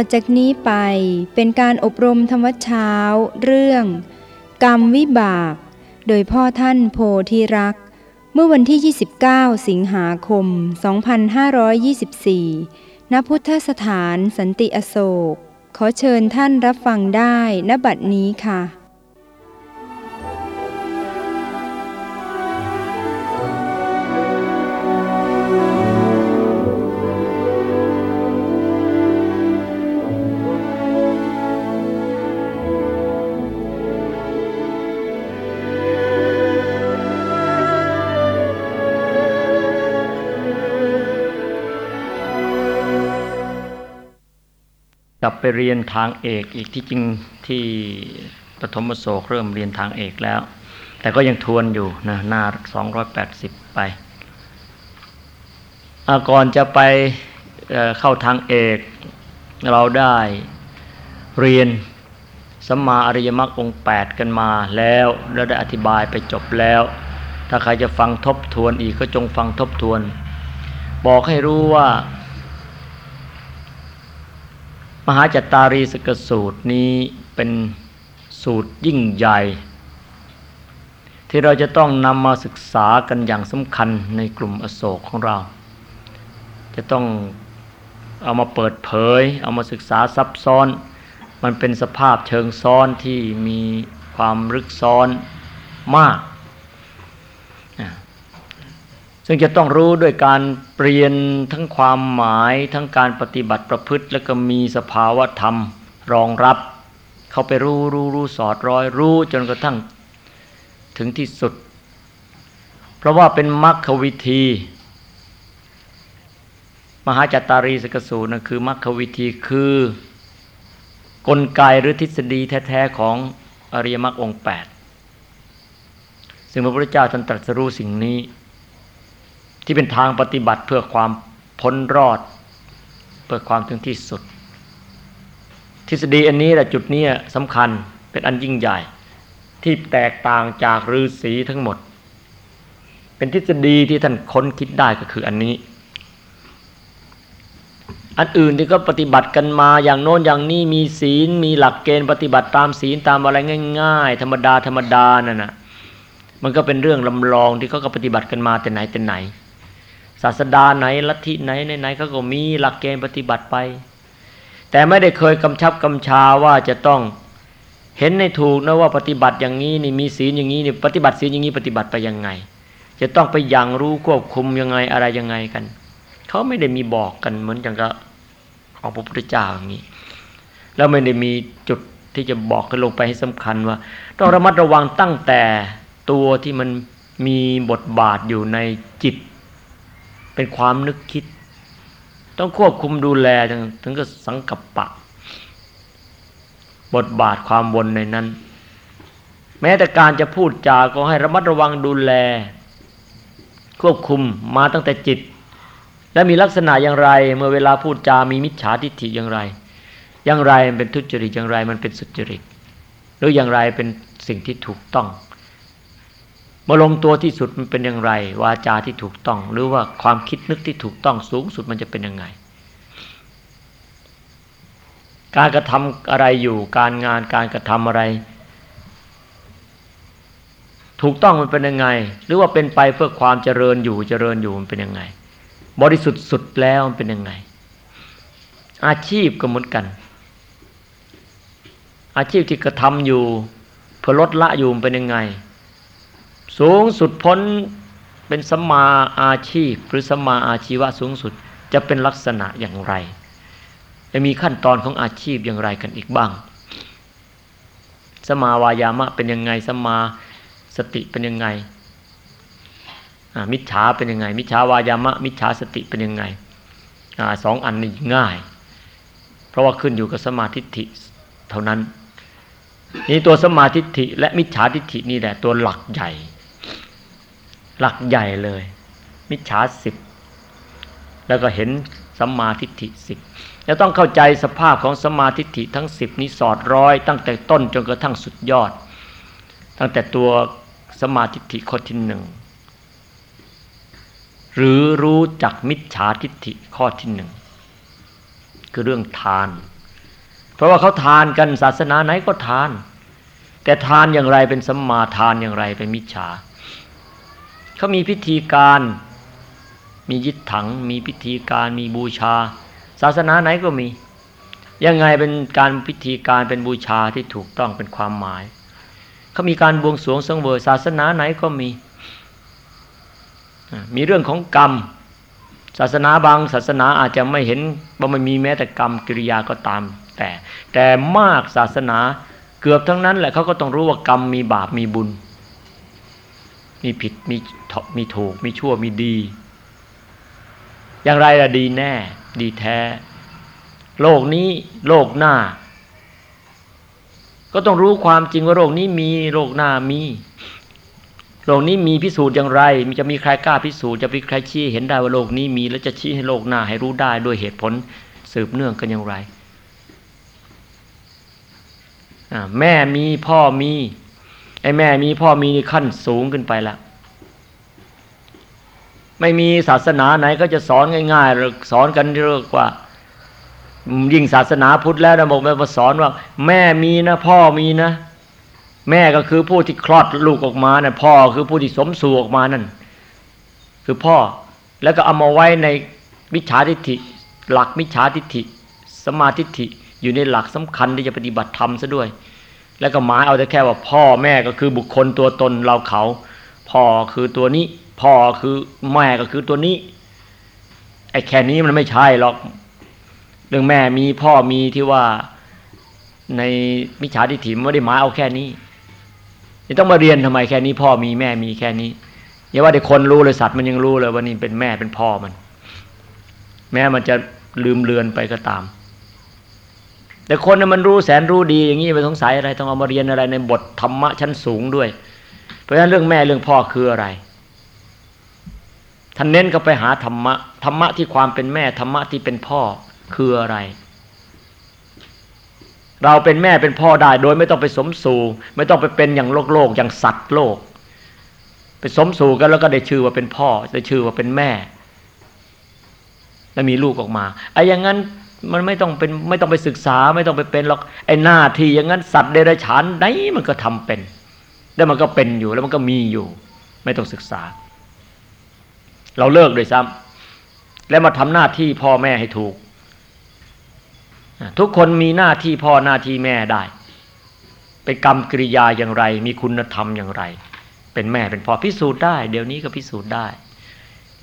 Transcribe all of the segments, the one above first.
ต่อจากนี้ไปเป็นการอบรมธรรมวัชเช้า เรื่อง กรรมวิบาก โดยพ่อท่านโพธิรัก เมื่อวันที่ 29 สิงหาคม 2524 ณ พุทธสถานสันติอโศก ขอเชิญท่านรับฟังได้ณบัดนี้ค่ะ ไปเรียนทางเอกอีกที่จริงที่ปฐมโศกเริ่มเรียนทางเอกแล้ว แต่ก็ยังทวนอยู่นะหน้า 280 ไปก่อนจะไปเเข้าทางเอกเราได้เรียนสัมมาอริยมรรคองค์8 กันมาแล้วแล้วได้อธิบายไปจบแล้ว ถ้าใครจะฟังทบทวนอีกก็จงฟังทบทวน บอกให้รู้ว่า มหาจัตตารีสกสูตรนี้เป็นสูตรยิ่งใหญ่ ที่เราจะต้องนำมาศึกษากันอย่างสำคัญในกลุ่มอโศกของเรา จะต้องเอามาเปิดเผย เอามาศึกษาซับซ้อน มันเป็นสภาพเชิงซ้อนที่มีความลึกซ้อนมาก ซึ่งจะต้องรู้ด้วยการเปลี่ยนทั้งความหมายทั้งการปฏิบัติประพฤติ แล้วก็มีสภาวะธรรมรองรับ เขาไปรู้รู้รู้สอดร้อยรู้จนกระทั่งถึงที่สุด เพราะว่าเป็นมรรควิธี มหาจัตตารีสกสูตรนะคือมรรควิธีคือกลไกหรือทฤษฎีแท้ๆของอริยมรรคองค์ 8 ซึ่งพระพุทธเจ้าท่านตรัสรู้สิ่งนี้ ที่เป็นทางปฏิบัติเพื่อความพ้นรอด เพื่อความถึงที่สุด ทฤษฎีอันนี้แหละจุดนี้สำคัญเป็นอันยิ่งใหญ่ ที่แตกต่างจากฤาษีทั้งหมด เป็นทฤษฎีที่ท่านค้นคิดได้ก็คืออันนี้ อันอื่นที่ก็ปฏิบัติกันมาอย่างโน้นอย่างนี้มีศีลมีหลักเกณฑ์ปฏิบัติตามศีลตามอะไรง่าย ๆ ธรรมดาธรรมดานั่นนะมันก็เป็นเรื่องลำลองที่เขาก็ปฏิบัติกันมาแต่ไหนแต่ไหน ศาสดาไหนลัทธิไหนไหนเขาก็มีหลักเกณฑ์ปฏิบัติไป แต่ไม่ได้เคยกำชับกำชาว่าจะต้องเห็นในถูกนะว่าปฏิบัติอย่างนี้นี่มีศีลอย่างนี้นี่ปฏิบัติศีลอย่างนี้ปฏิบัติไปยังไง จะต้องไปยังรู้ควบคุมยังไงอะไรยังไงกันเขาไม่ได้มีบอกกันเหมือนอย่างกับของพระพุทธเจ้าอย่างนี้ แล้วไม่ได้มีจุดที่จะบอกกันลงไปให้สำคัญว่า ต้องระมัดระวังตั้งแต่ตัวที่มันมีบทบาทอยู่ในจิต เป็นความนึกคิด ต้องควบคุมดูแลถึงกับสังกัปปะ บทบาทความวนในนั้น แม้แต่การจะพูดจาก็ให้ระมัดระวังดูแล ควบคุมมาตั้งแต่จิต และมีลักษณะอย่างไร เมื่อเวลาพูดจามีมิจฉาทิฏฐิอย่างไร อย่างไรมันเป็นทุจริตอย่างไรมันเป็นสุจริตหรืออย่างไรเป็นสิ่งที่ถูกต้อง มาลงตัวที่สุดมันเป็นอย่างไร วาจาที่ถูกต้อง หรือว่าความคิดนึกที่ถูกต้องสูงสุดมันจะเป็นยังไง การกระทำอะไรอยู่การงานการกระทำอะไร ถูกต้องมันเป็นยังไง หรือว่าเป็นไปเพื่อความเจริญอยู่เจริญอยู่มันเป็นยังไง บริสุทธิ์สุดแล้วมันเป็นยังไง อาชีพก็เหมือนกัน อาชีพที่กระทำอยู่เพื่อลดละอยู่มันเป็นยังไง สูงสุดพ้นเป็นสมมาอาชีพ หรือสมมาอาชีวะสูงสุดจะเป็นลักษณะอย่างไร จะมีขั้นตอนของอาชีพอย่างไรกันอีกบ้าง สมาวายามะเป็นยังไง สมาสติเป็นยังไง มิจฉาเป็นยังไง มิจฉาวายามะ มิจฉาสติเป็นยังไงอสองอันนี้ง่าย เพราะว่าขึ้นอยู่กับสมาธิิเท่านั้น นี่ตัวสมาธิิและมิจฉาทิฏฐินี่แหละตัวหลักใหญ่ หลักใหญ่เลย มิจฉาสิบแล้วก็เห็นสัมมาทิฏฐิสิบจะต้องเข้าใจสภาพของสมาทิฏฐิทั้งสิบนี้สอดร้อย ตั้งแต่ต้นจนกระทั่งสุดยอด ตั้งแต่ตัวสมาทิฏฐิข้อที่หนึ่งหรือรู้จักมิจฉาทิฏฐิข้อที่หนึ่งคือเรื่องทาน เพราะว่าเขาทานกันศาสนาไหนก็ทาน แต่ทานอย่างไรเป็นสัมมาทานอย่างไรเป็นมิจฉา เขามีพิธีการ มียิดถัง มีพิธีการ มีบูชา ศาสนาไหนก็มี ยังไงเป็นการพิธีการเป็นบูชาที่ถูกต้องเป็นความหมาย เขามีการบวงสรวงสังเวยศาสนาไหนก็มี มีเรื่องของกรรม ศาสนาบางศาสนาอาจจะไม่เห็นว่ามันมีแม้แต่กรรมกิริยาก็ตามแต่แต่มากศาสนาเกือบทั้งนั้นแหละเขาก็ต้องรู้ว่ากรรมมีบาปมีบุญ มีผิดมีมีถูก มีชั่วมีดี อย่างไรละดีแน่ ดีแท้ โลกนี้โลกหน้า ก็ต้องรู้ความจริงว่าโลกนี้มีโลกหน้ามีโลกนี้มีพิสูจน์อย่างไร มีจะมีใครกล้าพิสูจน์จะมีใครชี้เห็นได้ว่าโลกนี้มี แล้วจะชี้ให้โลกหน้าให้รู้ได้ด้วยเหตุผลสืบเนื่องกันอย่างไร แม่มีพ่อมี ไอ้แม่มีพ่อมีขั้นสูงขึ้นไปละไม่มีศาสนาไหนก็จะสอนง่ายๆหรือสอนกันเรียกว่า ยิ่งศาสนาพุทธแล้วนะบอกมาสอนว่า แม่มีนะ พ่อมีนะ แม่ก็คือผู้ที่คลอดลูกออกมานะ่ะพ่อคือผู้ที่สมสู่ออกมานั่น คือพ่อแล้วก็เอามาไว้ในมิจฉาทิฏฐิ หลักมิจฉาทิฏฐิสมาทิฏฐิอยู่ในหลักสำคัญที่จะปฏิบัติธรรมซะด้วย แล้วก็หมายเอาแต่แค่ว่าพ่อแม่ก็คือบุคคลตัวตนเราเขา พ่อคือตัวนี้ พ่อคือแม่ก็คือตัวนี้ไอ้แค่นี้มันไม่ใช่หรอก เรื่องแม่มีพ่อมีที่ว่าในมิจฉาทิฏฐิไม่ได้หมายเอาแค่นี้จะต้องมาเรียนทำไมแค่นี้ พ่อมีแม่มีแค่นี้อย่าว่าแต่คนรู้เลยสัตว์มันยังรู้เลยว่านี่เป็นแม่เป็นพ่อมัน แม้มันจะลืมเลือนไปก็ตาม แต่คนนั้นมันรู้แสนรู้ดีอย่างนี้ไปสงสัยอะไรต้องเอามาเรียนอะไรในบทธรรมะชั้นสูงด้วย เพราะฉะนั้นเรื่องแม่เรื่องพ่อคืออะไรท่านเน้นก็ไปหาธรรมะธรรมะที่ความเป็นแม่ธรรมะที่เป็นพ่อคืออะไร เราเป็นแม่เป็นพ่อได้โดยไม่ต้องไปสมสู่ไม่ต้องไปเป็นอย่างโลกโลกอย่างสัตว์โลก ไปสมสู่กันแล้วก็ได้ชื่อว่าเป็นพ่อได้ชื่อว่าเป็นแม่ แล้วมีลูกออกมาไอ้อย่างนั้น มันไม่ต้องเป็นไม่ต้องไปศึกษาไม่ต้องไปเป็นหรอกไอ้หน้าที่อย่างนั้นสัตว์เดรัจฉานไหนมันก็ทำเป็น แล้วมันก็เป็นอยู่แล้วมันก็มีอยู่ ไม่ต้องศึกษา เราเลิกโดยซ้ำแล้วมาทำหน้าที่พ่อแม่ให้ถูก ทุกคนมีหน้าที่พ่อหน้าที่แม่ได้ เป็นกรรมกริยาอย่างไร มีคุณธรรมอย่างไร เป็นแม่เป็นพ่อพิสูจน์ได้ เดี๋ยวนี้ก็พิสูจน์ได้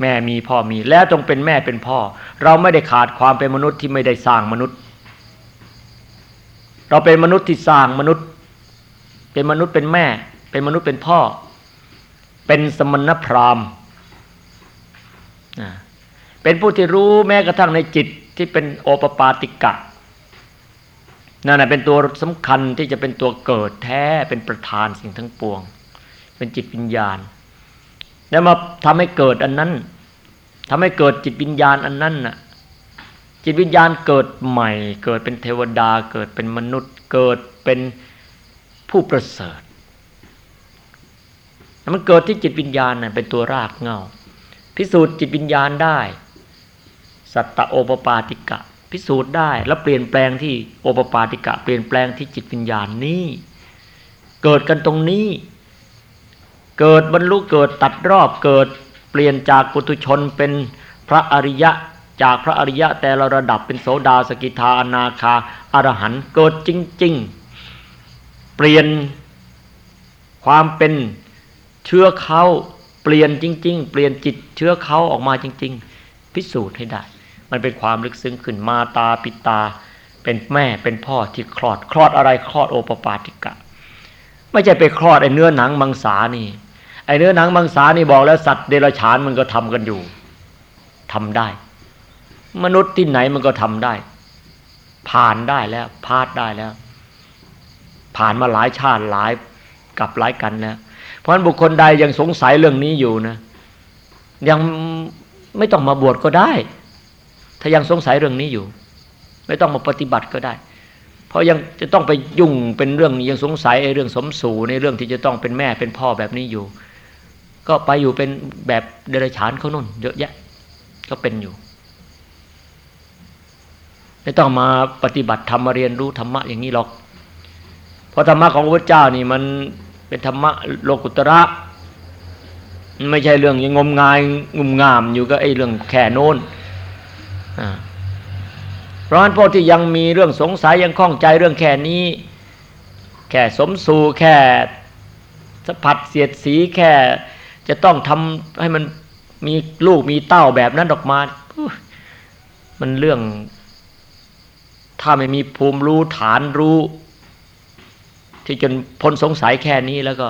แม่มีพ่อมี แล้วต้องเป็นแม่เป็นพ่อ เราไม่ได้ขาดความเป็นมนุษย์ที่ไม่ได้สร้างมนุษย์ เราเป็นมนุษย์ที่สร้างมนุษย์ เป็นมนุษย์เป็นแม่ เป็นมนุษย์เป็นพ่อ เป็นสมณพราหมณ์เป็นผู้ที่รู้แม้กระทั่งในจิตที่เป็นโอปปาติกะนั่นแหะเป็นตัวสำคัญที่จะเป็นตัวเกิดแท้เป็นประธานสิ่งทั้งปวง เป็นจิตวิญญาณ แล้วมาทำให้เกิดอันนั้น ทำให้เกิดจิตวิญญาณอันนั้นน่ะ จิตวิญญาณเกิดใหม่ เกิดเป็นเทวดา เกิดเป็นมนุษย์ เกิดเป็นผู้ประเสริฐมันเกิดที่จิตวิญญาณน่ะเป็นตัวรากเงาพิสูจน์จิตวิญญาณได้ สัตตโอปปาติกะ พิสูจน์ได้แล้วเปลี่ยนแปลงที่โอปปาติกะ เปลี่ยนแปลงที่จิตวิญญาณนี้ เกิดกันตรงนี้ เกิดบรรลุเกิดตัดรอบเกิด ปลี่ยนจากปุถุชนเป็นพระอริยะจากพระอริยะแต่ละระดับเป็นโสดาสกิทาอนาคาอรหันต์เกิดจริง ๆ เปลี่ยนความเป็นเชื้อเขาเปลี่ยนจริง ๆ เปลี่ยนจิตเชื้อเขาออกมาจริง ๆ พิสูจน์ให้ได้ มันเป็นความลึกซึ้งขึ้นมาตาปิตา เป็นแม่เป็นพ่อที่คลอดคลอดอะไรคลอดโอปปาติกะ ไม่ใช่ไปคลอดไอ้เนื้อหนังมังสานี่ ไอ้เนื้อหนังมังสานี่บอกแล้วสัตว์เดรัจฉานมันก็ทำกันอยู่ทำได้ มนุษย์ที่ไหนมันก็ทำได้ ผ่านได้แล้วพาดได้แล้ว ผ่านมาหลายชาติหลายกับหลายกันแล้วเพราะฉะนั้นบุคคลใดยังสงสัยเรื่องนี้อยู่นะยังไม่ต้องมาบวชก็ได้ ถ้ายังสงสัยเรื่องนี้อยู่ ไม่ต้องมาปฏิบัติก็ได้ เพราะยังจะต้องไปยุ่งเป็นเรื่องยังสงสัยไอ้เรื่องสมสู่ในเรื่องที่จะต้องเป็นแม่เป็นพ่อแบบนี้อยู่ ก็ไปอยู่เป็นแบบเดรัจฉานเขานุ่นเยอะแยะ ก็เป็นอยู่ไม่ต้องมาปฏิบัติธรรมมาเรียนรู้ธรรมะอย่างนี้หรอก เพราะธรรมะของพระเจ้านี่มันเป็นธรรมะโลกุตระ ไม่ใช่เรื่องยังงมงายงุมงามอยู่ก็ไอ้เรื่องแค่โน้นเพราะฉะนั้นพวกที่ยังมีเรื่องสงสัยยังคล่องใจเรื่องแค่นี้ แค่สมสู่แค่สัผัดเสียดสีแค่ จะต้องทำให้มันมีลูกมีเต้าแบบนั้นออกมา มันเรื่อง ถ้าไม่มีภูมิรู้ฐานรู้ ที่จนพ้นสงสัยแค่นี้แล้วก็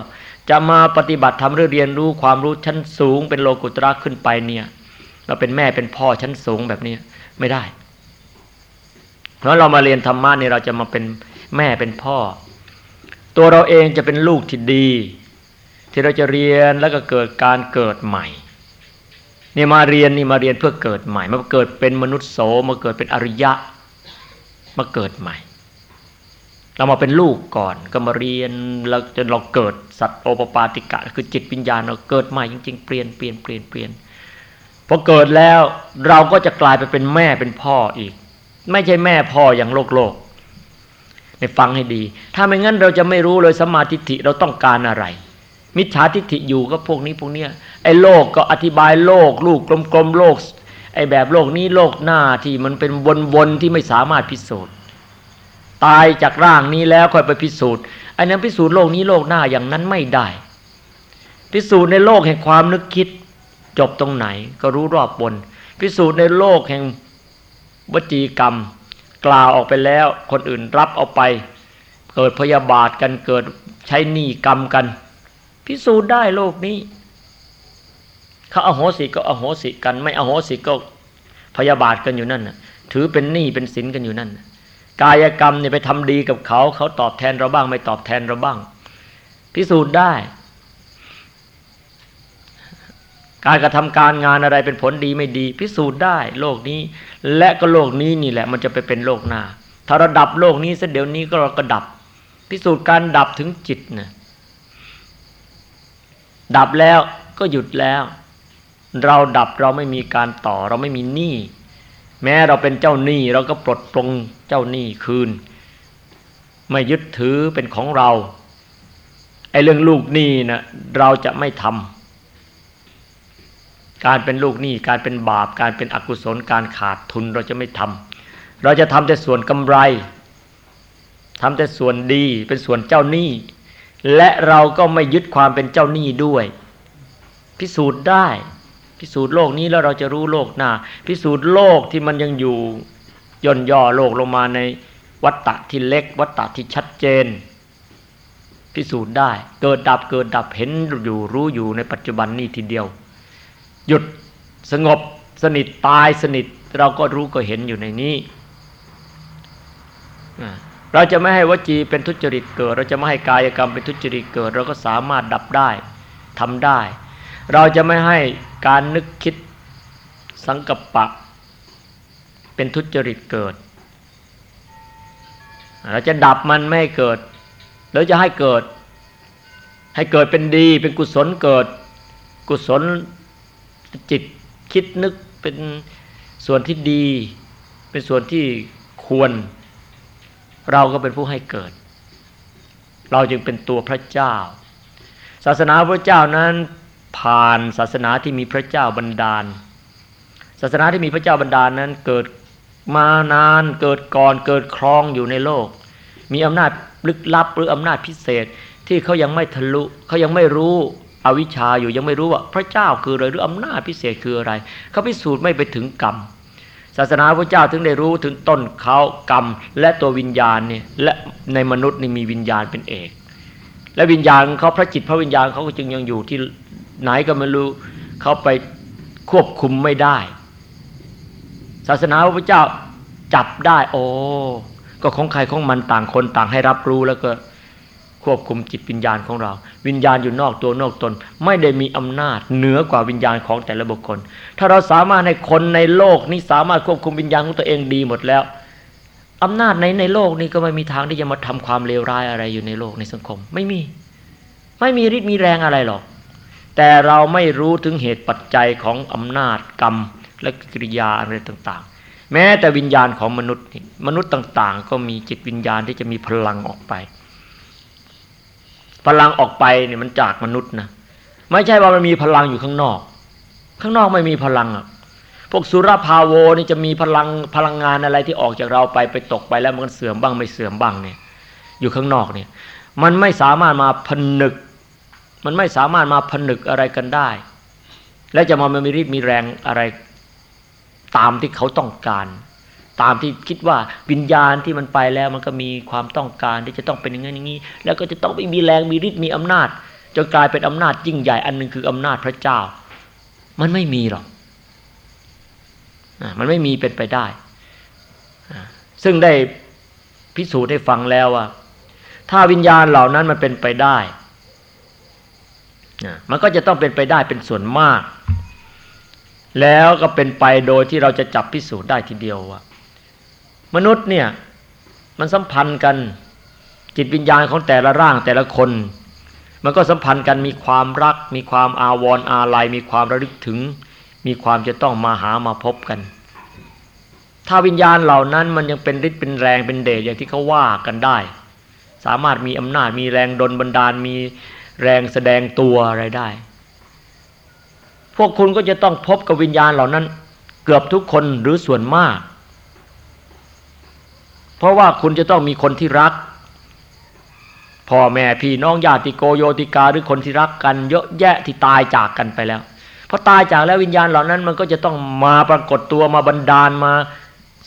จะมาปฏิบัติทำเรื่องเรียนรู้ความรู้ชั้นสูง เป็นโลกุตระขึ้นไปเนี่ยเราเป็นแม่เป็นพ่อชั้นสูงแบบนี้ไม่ได้ เพราะเรามาเรียนธรรมะนี่เราจะมาเป็นแม่เป็นพ่อ ตัวเราเองจะเป็นลูกที่ดี ที่เราจะเรียนแล้วก็เกิดการเกิดใหม่เนี่ยมาเรียนนี่มาเรียนเพื่อเกิดใหม่ มาเกิดเป็นมนุษย์โสมาเกิดเป็นอริยะ มาเกิดใหม่ เรามาเป็นลูกก่อนก็มาเรียนแล้วจนเราเกิดสัตว์โอปปาติกะ คือจิตวิญญาณเราเกิดใหม่จริงๆเปลี่ยนเปลี่ยนเปลี่ยนเปลี่ยนพอเกิดแล้วเราก็จะกลายไปเป็นแม่เป็นพ่ออีก ไม่ใช่แม่พ่ออย่างโลกโลกในฟังให้ดี ถ้าไม่งั้นเราจะไม่รู้เลยสมาธิิเราต้องการอะไร มิจฉาทิฏฐิอยู่ก็พวกนี้พวกเนี้ยไอ้โลกก็อธิบายโลกลูกกลมๆโลก ไอ้แบบโลกนี้โลกหน้าที่มันเป็นวนๆที่ไม่สามารถพิสูจน์ตายจากร่างนี้แล้วค่อยไปพิสูจน์ไอันนั้นพิสูจน์โลกนี้โลกหน้าอย่างนั้นไม่ได้ พิสูจน์ในโลกแห่งความนึกคิด จบตรงไหนก็รู้รอบบน พิสูจน์ในโลกแห่งวจีกรรม กล่าวออกไปแล้ว คนอื่นรับเอาไป เกิดพยาบาทกันเกิดใช้หนี้กรรมกัน พิสูจน์ได้โลกนี้ เขาอาโหสิก็อโหสิกัน ไม่อโหสิก็พยาบาทกันอยู่นั่นนะถือเป็นหนี้เป็นสินกันอยู่นั่นกายกรรมเนี่ยไปทำดีกับเขา เขาตอบแทนเราบ้าง ไม่ตอบแทนเราบ้าง พิสูจน์ได้ การกระทำการงานอะไรเป็นผลดีไม่ดี พิสูจน์ได้ โลกนี้ และก็โลกนี้นี่แหละ มันจะไปเป็นโลกหน้า ถ้าราดับโลกนี้เสเดี๋ยวนี้ก็เราก็ดับ พิสูจน์การดับถึงจิตนะ ดับแล้วก็หยุดแล้ว เราดับเราไม่มีการต่อเราไม่มีหนี้แม้เราเป็นเจ้าหนี้เราก็ปลดปลงเจ้าหนี้คืน ไม่ยึดถือเป็นของเราไอ้เรื่องลูกหนี้นะเราจะไม่ทำการเป็นลูกหนี้การเป็นบาป การเป็นอกุศลการขาดทุนเราจะไม่ทำเราจะทำแต่ส่วนกำไรทำแต่ส่วนดีเป็นส่วนเจ้าหนี้ และเราก็ไม่ยึดความเป็นเจ้าหนี้ด้วย พิสูจน์ได้ พิสูจน์โลกนี้แล้วเราจะรู้โลกหน้า พิสูจน์โลกที่มันยังอยู่ย่นย่อโลกลงมาในวัฏฏะที่เล็ก วัฏฏะที่ชัดเจน พิสูจน์ได้ เกิดดับเกิดดับเห็นอยู่รู้อยู่ในปัจจุบันนี้ทีเดียว หยุดสงบสนิทตายสนิทเราก็รู้ก็เห็นอยู่ในนี้ เราจะไม่ให้วจีเป็นทุจริตเกิด เราจะไม่ให้กายกรรมเป็นทุจริตเกิด เราก็สามารถดับได้ทำได้ เราจะไม่ให้การนึกคิดสังกัปปะ เป็นทุจริตเกิด เราจะดับมันไม่ให้เกิดเราจะให้เกิด ให้เกิดเป็นดีเป็นกุศลเกิด กุศลจิตคิดนึกเป็นส่วนที่ดี เป็นส่วนที่ควร เราก็เป็นผู้ให้เกิด เราจึงเป็นตัวพระเจ้า ศาสนาพระเจ้านั้นผ่านศาสนาที่มีพระเจ้าบันดาล ศาสนาที่มีพระเจ้าบันดาลนั้นเกิดมานานเกิดก่อนเกิดครองอยู่ในโลก มีอำนาจลึกลับหรืออำนาจพิเศษที่เขายังไม่ทะลุเขายังไม่รู้อวิชชาอยู่ยังไม่รู้ว่าพระเจ้าคืออะไรหรืออำนาจพิเศษคืออะไร เขาพิสูจน์ไม่ไปถึงกรรม ศาสนาพระเจ้าถึงได้รู้ถึงต้นเขากรรม และตัววิญญาณเนี่ยและในมนุษย์นี่มีวิญญาณเป็นเอก และวิญญาณเขาพระจิตพระวิญญาณเขาก็จึงยังอยู่ที่ไหนก็ไม่รู้เขาไปควบคุมไม่ได้ ศาสนาพระเจ้าจับได้ โอ้ก็ของใครของมันต่างคนต่างให้รับรู้แล้วก็ ควบคุมจิตวิญญาณของเรา วิญญาณอยู่นอกตัวนอกตน ไม่ได้มีอำนาจเหนือกว่าวิญญาณของแต่ละบุคคล ถ้าเราสามารถให้คนในโลกนี้สามารถควบคุมวิญญาณของตัวเองดีหมดแล้วอำนาจในในโลกนี้ก็ไม่มีทางที่จะมาทำความเลวร้ายอะไรอยู่ในโลกในสังคม ไม่มี ไม่มีฤทธิ์มีแรงอะไรหรอก แต่เราไม่รู้ถึงเหตุปัจจัยของอำนาจกรรมและกิริยาอะไรต่างๆ แม้แต่วิญญาณของมนุษย์มนุษย์ต่างๆ ก็มีจิตวิญญาณที่จะมีพลังออกไป พลังออกไปเนี่ยมันจากมนุษย์นะไม่ใช่ว่ามันมีพลังอยู่ข้างนอก ข้างนอกไม่มีพลังอะพวกสุรภาโวนี่จะมีพลังพลังงานอะไรที่ออกจากเราไปไปตกไปแล้วมันเสื่อมบ้างไม่เสื่อมบ้างเนี่ย อยู่ข้างนอกเนี่ย มันไม่สามารถมาผนึก มันไม่สามารถมาผนึกอะไรกันได้ และจะมามีฤทธิ์มีแรงอะไรตามที่เขาต้องการ ตามที่คิดว่าวิญญาณที่มันไปแล้วมันก็มีความต้องการที่จะต้องเป็นอย่างนี้อย่างนี้ แล้วก็จะต้องมีแรงมีฤทธิ์มีอำนาจจนกลายเป็นอำนาจยิ่งใหญ่อันหนึ่งคืออำนาจพระเจ้า มันไม่มีหรอกมันไม่มีเป็นไปได้ ซึ่งได้พิสูจน์ให้ฟังแล้วว่า ถ้าวิญญาณเหล่านั้นมันเป็นไปได้ มันก็จะต้องเป็นไปได้เป็นส่วนมาก แล้วก็เป็นไปโดยที่เราจะจับพิสูจน์ได้ทีเดียวว่า มนุษย์เนี่ยมันสัมพันธ์กันจิตวิญญาณของแต่ละร่างแต่ละคน มันก็สัมพันธ์กันมีความรัก มีความอาวรออาลัยมีความระลึกถึง มีความจะต้องมาหามาพบกัน ถ้าวิญญาณเหล่านั้นมันยังเป็นฤทธิ์เป็นแรงเป็นเดชอย่างที่เขาว่ากันได้ สามารถมีอำนาจมีแรงดลบันดาล มีแรงแสดงตัวอะไรได้ พวกคุณก็จะต้องพบกับวิญญาณเหล่านั้น เกือบทุกคนหรือส่วนมาก เพราะว่าคุณจะต้องมีคนที่รักพ่อแม่พี่น้องญาติโกโยติกาหรือคนที่รักกันเยอะแยะที่ตายจากกันไปแล้วพอตายจากแล้ววิญญาณเหล่านั้นมันก็จะต้องมาปรากฏตัวมาบันดาลมา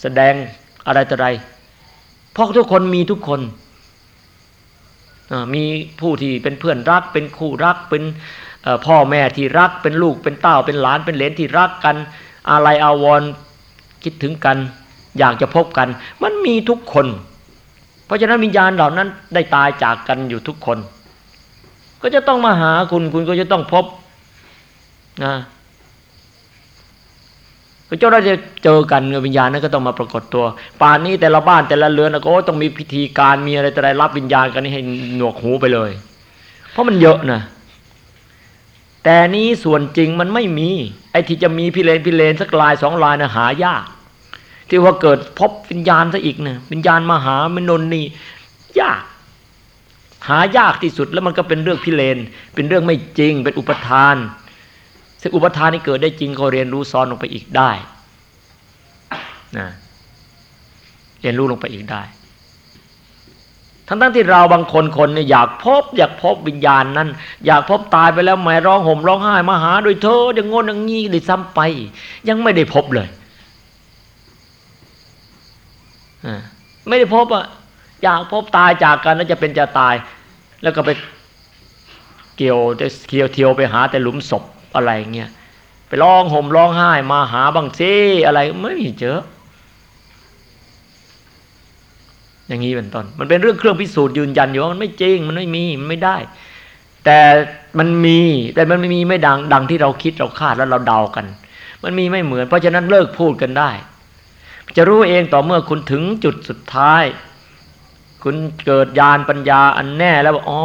แสดงอะไรต่ออะไรเพราะทุกคนมีทุกคนมีผู้ที่เป็นเพื่อนรัก เป็นคู่รักเป็นพ่อแม่ที่รัก เป็นลูกเป็นเต้าเป็นหลานเป็นเหลนที่รักกันอะไรอาวรคิดถึงกัน อยากจะพบกัน มันมีทุกคน เพราะฉะนั้นวิญญาณเหล่านั้นได้ตายจากกันอยู่ทุกคน ก็จะต้องมาหาคุณคุณก็จะต้องพบนะก็เจ้าเราจะเจอกันวิญญาณนั้นก็ต้องมาปรากฏตัว ป่านนี้แต่ละบ้านแต่ละเรือนก็ต้องมีพิธีการมีอะไรแต่ไรรับวิญญาณกันนี้ให้หนวกหูไปเลย เพราะมันเยอะนะแต่นี้ส่วนจริงมันไม่มี ไอ้ที่จะมีพิเรนพิเรนสักลายสองลายนะหายาก ที่ว่าเกิดพบวิญญาณซะอีกเนะวิญญาณมหามนนนี่ยาก หายากที่สุดแล้วมันก็เป็นเรื่องพิเรนเป็นเรื่องไม่จริง เป็นอุปทาน ซึ่งอุปทานที่เกิดได้จริงก็เรียนรู้ซ้อนลงไปอีกได้นะเรียนรู้ลงไปอีกได้ ทั้งทั้งที่เราบางคนคนเนี่ยอยากพบ อยากพบวิญญาณนั้น อยากพบตายไปแล้วแม่ร้องห่มร้องไห้มาหาโดยเธออย่างงนอย่างงี้ได้ซ้ำไป ยังไม่ได้พบเลย ไม่ได้พบอะอยากพบตายจากกันแล้วจะเป็นจะตาย แล้วก็ไปเกี่ยวจะเกี่ยวเที่ยวไปหาแต่หลุมศพอะไรเงี้ยไปร้องห่มร้องไห้มาหาบางซีอะไรไม่มีเจอ อย่างนี้เป็นต้นมันเป็นเรื่องเครื่องพิสูจน์ยืนยันอยู่ว่ามันไม่จริงมันไม่มีมันไม่ได้ แต่มันมีแต่มันไม่มีไม่ดังดังที่เราคิดเราคาดแล้วเราเดากัน มันมีไม่เหมือน เพราะฉะนั้นเลิกพูดกันได้ จะรู้เองต่อเมื่อคุณถึงจุดสุดท้าย คุณเกิดญาณปัญญาอันแน่แล้วว่าอ๋อ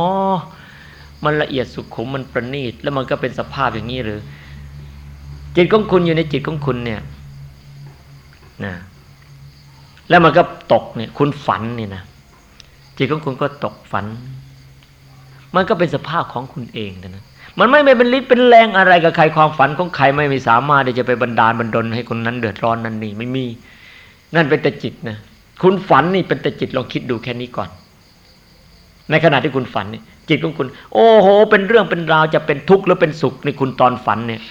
มันละเอียดสุขุมมันประณีต แล้วมันก็เป็นสภาพอย่างนี้หรือ จิตของคุณอยู่ในจิตของคุณเนี่ยนะแล้วมันก็ตกเนี่ย คุณฝันนี่นะจิตของคุณก็ตกฝัน มันก็เป็นสภาพของคุณเองนะมันไม่ไม่เป็นฤทธิ์เป็นแรงอะไรกับใครความฝันของใครไม่มีสามารถที่จะไปบันดาลบันดลให้คนนั้นเดือดร้อนนั่นนี่ไม่มี นั่นเป็นแต่จิตนะคุณฝันนี่เป็นแต่จิตลองคิดดูแค่นี้ก่อน ในขณะที่คุณฝันนี่จิตของคุณ โอ้โห เป็นเรื่องเป็นราวจะเป็นทุกข์หรือเป็นสุขในคุณตอนฝันเนี่ย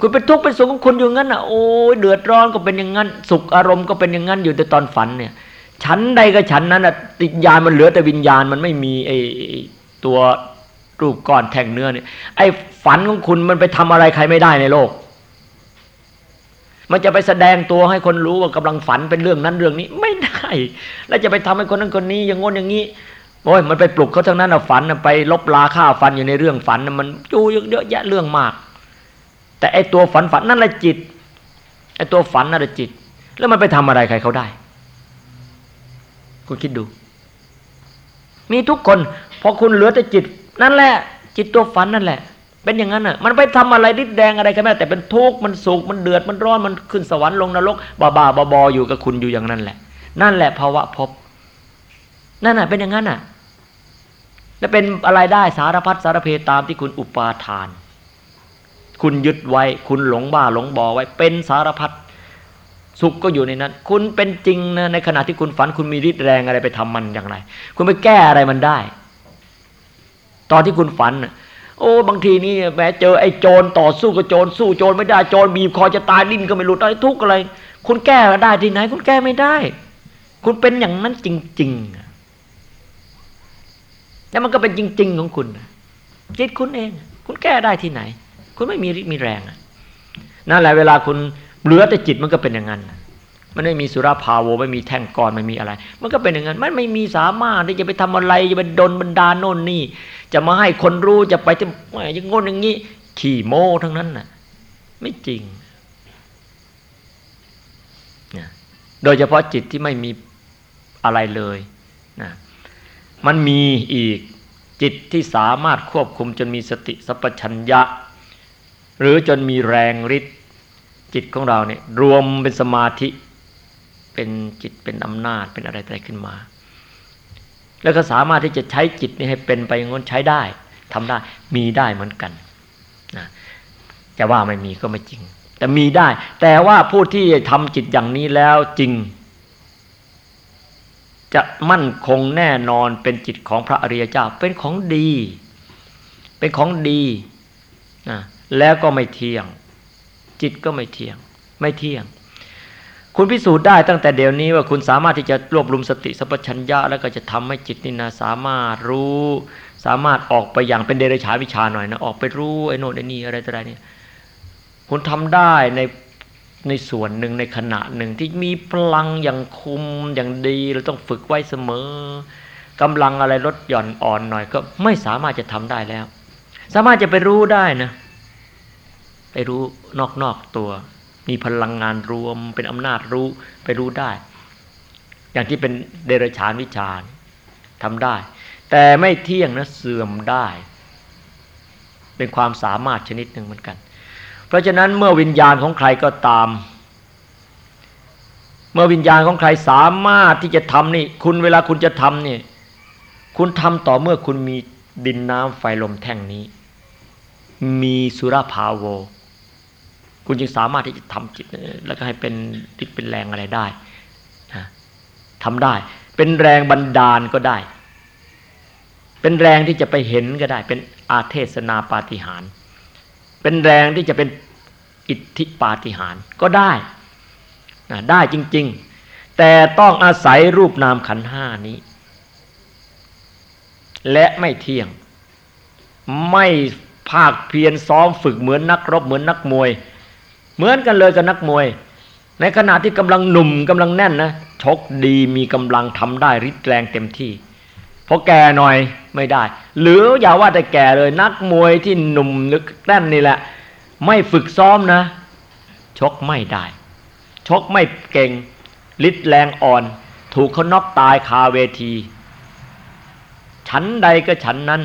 คุณเป็นทุกข์เป็นสุขของคุณอยู่งั้นอะโอ้ยเดือดร้อนก็เป็นอย่างนั้น สุขอารมณ์ก็เป็นอย่างนั้นอยู่แต่ตอนฝันเนี่ยฉันใดก็ฉันนั้นอะติญาณมันเหลือแต่วิญญาณมันไม่มีไอ้ตัวรูปก้อนแท่งเนื้อเนี่ยไอ้ฝันของคุณมันไปทำอะไรใครไม่ได้ในโลก มันจะไปแสดงตัวให้คนรู้ว่ากำลังฝันเป็นเรื่องนั้นเรื่องนี้ไม่ได้ แล้วจะไปทำให้คนนั้นคนนี้อย่างงนอย่างนี้โอ้ยมันไปปลุกเขาทั้งนั้นฝันไปลบลาฆ่าฟันอยู่ในเรื่องฝันมันอยู่เยอะแยะเรื่องมาก แต่ไอตัวฝันฝันนั่นแหละจิตไอตัวฝันนั่นแหละจิต แล้วมันไปทำอะไรใครเขาได้คุณคิดดู มีทุกคนพอคุณเหลือแต่จิต นั่นแหละ จิตตัวฝันนั่นแหละ เป็นอย่างนั้นอะ มันไปทำอะไรดิดแดงอะไรกันแม่แต่เป็นทุกข์มันสุขมันเดือดมันร้อนมันขึ้นสวรรค์ลงนรกบ้าบ้าบอบออยู่กับคุณอยู่อย่างนั้นแหละ นั่นแหละภาวะพบนั่นน่ะ เป็นอย่างนั้นน่ะ แล้วเป็นอะไรได้สารพัดสารเพตามที่คุณอุปาทาน คุณยึดไว้ คุณหลงบ้าหลงบอไว้ เป็นสารพัดสุขก็อยู่ในนั้น คุณเป็นจริงนะในขณะที่คุณฝันคุณมีฤทธิ์แรงอะไรไปทำมันอย่างไร คุณไปแก้อะไรมันได้ ตอนที่คุณฝัน โอ้บางทีนี่แม้เจอไอ้โจรต่อสู้กับโจรสู้โจรไม่ได้โจรบีบคอจะตายดิ้นก็ไม่หลุดอะไรทุกอะไร คุณแก้ได้ที่ไหน คุณแก้ไม่ได้ คุณเป็นอย่างนั้นจริง ๆ แล้วมันก็เป็นจริง ๆ ของคุณจิตคุณเอง คุณแก้ได้ที่ไหน คุณไม่มีฤทธิ์มีแรงนั่นแหละเวลาคุณเหลือแต่จิตมันก็เป็นอย่างนั้น มันไม่มีสุราภาโวไม่มีแท่งกรไม่มีอะไร มันก็เป็นอย่างนั้นมันไม่มีสามารถที่จะไปทำอะไรจะไปดนบันดาลโน่นนี่ จะมาให้คนรู้จะไปที่ยังงนอย่างนี้ขี่โม้ทั้งนั้นน่ะ ไม่จริงนะโดยเฉพาะจิตที่ไม่มีอะไรเลยนะมันมีอีกจิตที่สามารถควบคุมจนมีสติสัพพัญญะ หรือจนมีแรงฤทธิ์จิตของเราเนี่ยรวมเป็นสมาธิ เป็นจิตเป็นอำนาจเป็นอะไรอะไรขึ้นมา แล้วก็สามารถที่จะใช้จิตนี้ให้เป็นไปอย่างนั้นใช้ได้ทำได้มีได้เหมือนกันนะจะว่าไม่มีก็ไม่จริง แต่มีได้ แต่ว่าผู้ที่ทำจิตอย่างนี้แล้วจริง จะมั่นคงแน่นอนเป็นจิตของพระอริยเจ้าเป็นของดี เป็นของดีนะแล้วก็ไม่เที่ยง จิตก็ไม่เที่ยง ไม่เที่ยง คุณพิสูจน์ได้ตั้งแต่เดี๋ยวนี้ว่าคุณสามารถที่จะรวบรวมสติสัพชัญญะแล้วก็จะทำให้จิตนี่นะสามารถรู้ สามารถออกไปอย่างเป็นเดรัจฉานวิชาหน่อยนะออกไปรู้ไอ้โน่นไอ้นี่อะไรต่ออะไรเนี่ยคุณทำได้ในในส่วนหนึ่งในขณะหนึ่งที่มีพลังอย่างคุมอย่างดีเราต้องฝึกไว้เสมอกำลังอะไรลดหย่อนอ่อนหน่อยก็ไม่สามารถจะทำได้แล้ว สามารถจะไปรู้ได้นะ ไปรู้นอกๆตัว มีพลังงานรวม เป็นอำนาจรู้ไปรู้ได้ อย่างที่เป็นเดรัจฉานวิชาทำได้ แต่ไม่เที่ยงนะเสื่อมได้ เป็นความสามารถชนิดหนึ่งเหมือนกัน เพราะฉะนั้นเมื่อวิญญาณของใครก็ตาม เมื่อวิญญาณของใครสามารถที่จะทำนี่ คุณเวลาคุณจะทำนี่คุณทำต่อเมื่อคุณมีดินน้ำไฟลมแท่งนี้ มีสุรภาโว คุณจึงสามารถที่จะทำจิต แล้วก็ให้เป็นทิศเป็นแรงอะไรได้นะทำได้ เป็นแรงบันดาลก็ได้ เป็นแรงที่จะไปเห็นก็ได้ เป็นอาเทศนาปาฏิหาร เป็นแรงที่จะเป็นอิทธิปาฏิหารก็ได้นะได้จริง ๆ แต่ต้องอาศัยรูปนามขันห้านี้ และไม่เที่ยง ไม่ภาคเพียรซ้อมฝึกเหมือนนักรบเหมือนนักมวย เหมือนกันเลยกับนักมวย ในขณะที่กำลังหนุ่มกำลังแน่นนะชกดีมีกำลังทำได้ริดแรงเต็มที่พอแก่หน่อยไม่ได้ หรืออย่าว่าแต่แก่เลยนักมวยที่หนุ่มนึกแน่นนี่แหละ ไม่ฝึกซ้อมนะ ชกไม่ได้ ชกไม่เก่งฤทธิ์แรงอ่อน ถูกเขาน็อกตายคาเวที ฉันใดก็ฉันนั้น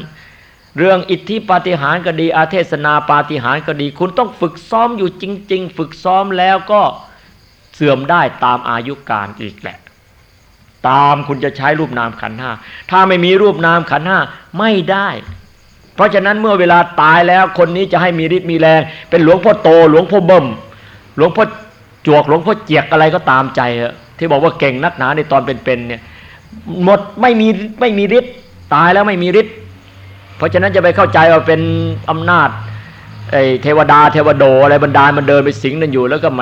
เรื่องอิทธิปาฏิหาริย์ก็ดี อาเทศนาปาฏิหาริย์ก็ดี คุณต้องฝึกซ้อมอยู่จริง ๆ ฝึกซ้อมแล้วก็เสื่อมได้ตามอายุการอีกแหละ ตามคุณจะใช้รูปนามขันห้าถ้าไม่มีรูปนามขันห้าไม่ได้ เพราะฉะนั้นเมื่อเวลาตายแล้วคนนี้จะให้มีฤทธิ์มีแรง เป็นหลวงพ่อโต หลวงพ่อเบิ่มหลวงพ่อจวกหลวงพ่อเจียกอะไรก็ตามใจที่บอกว่าเก่งนักหนาในตอนเป็นๆเนี่ยหมดไม่มีไม่มีฤทธิ์ตายแล้วไม่มีฤทธิ์ เพราะฉะนั้นจะไปเข้าใจว่าเป็นอำนาจไอ้เทวดาเทวโดอะไรบรรดามันเดินไปสิงนั่นอยู่ แล้วก็แหม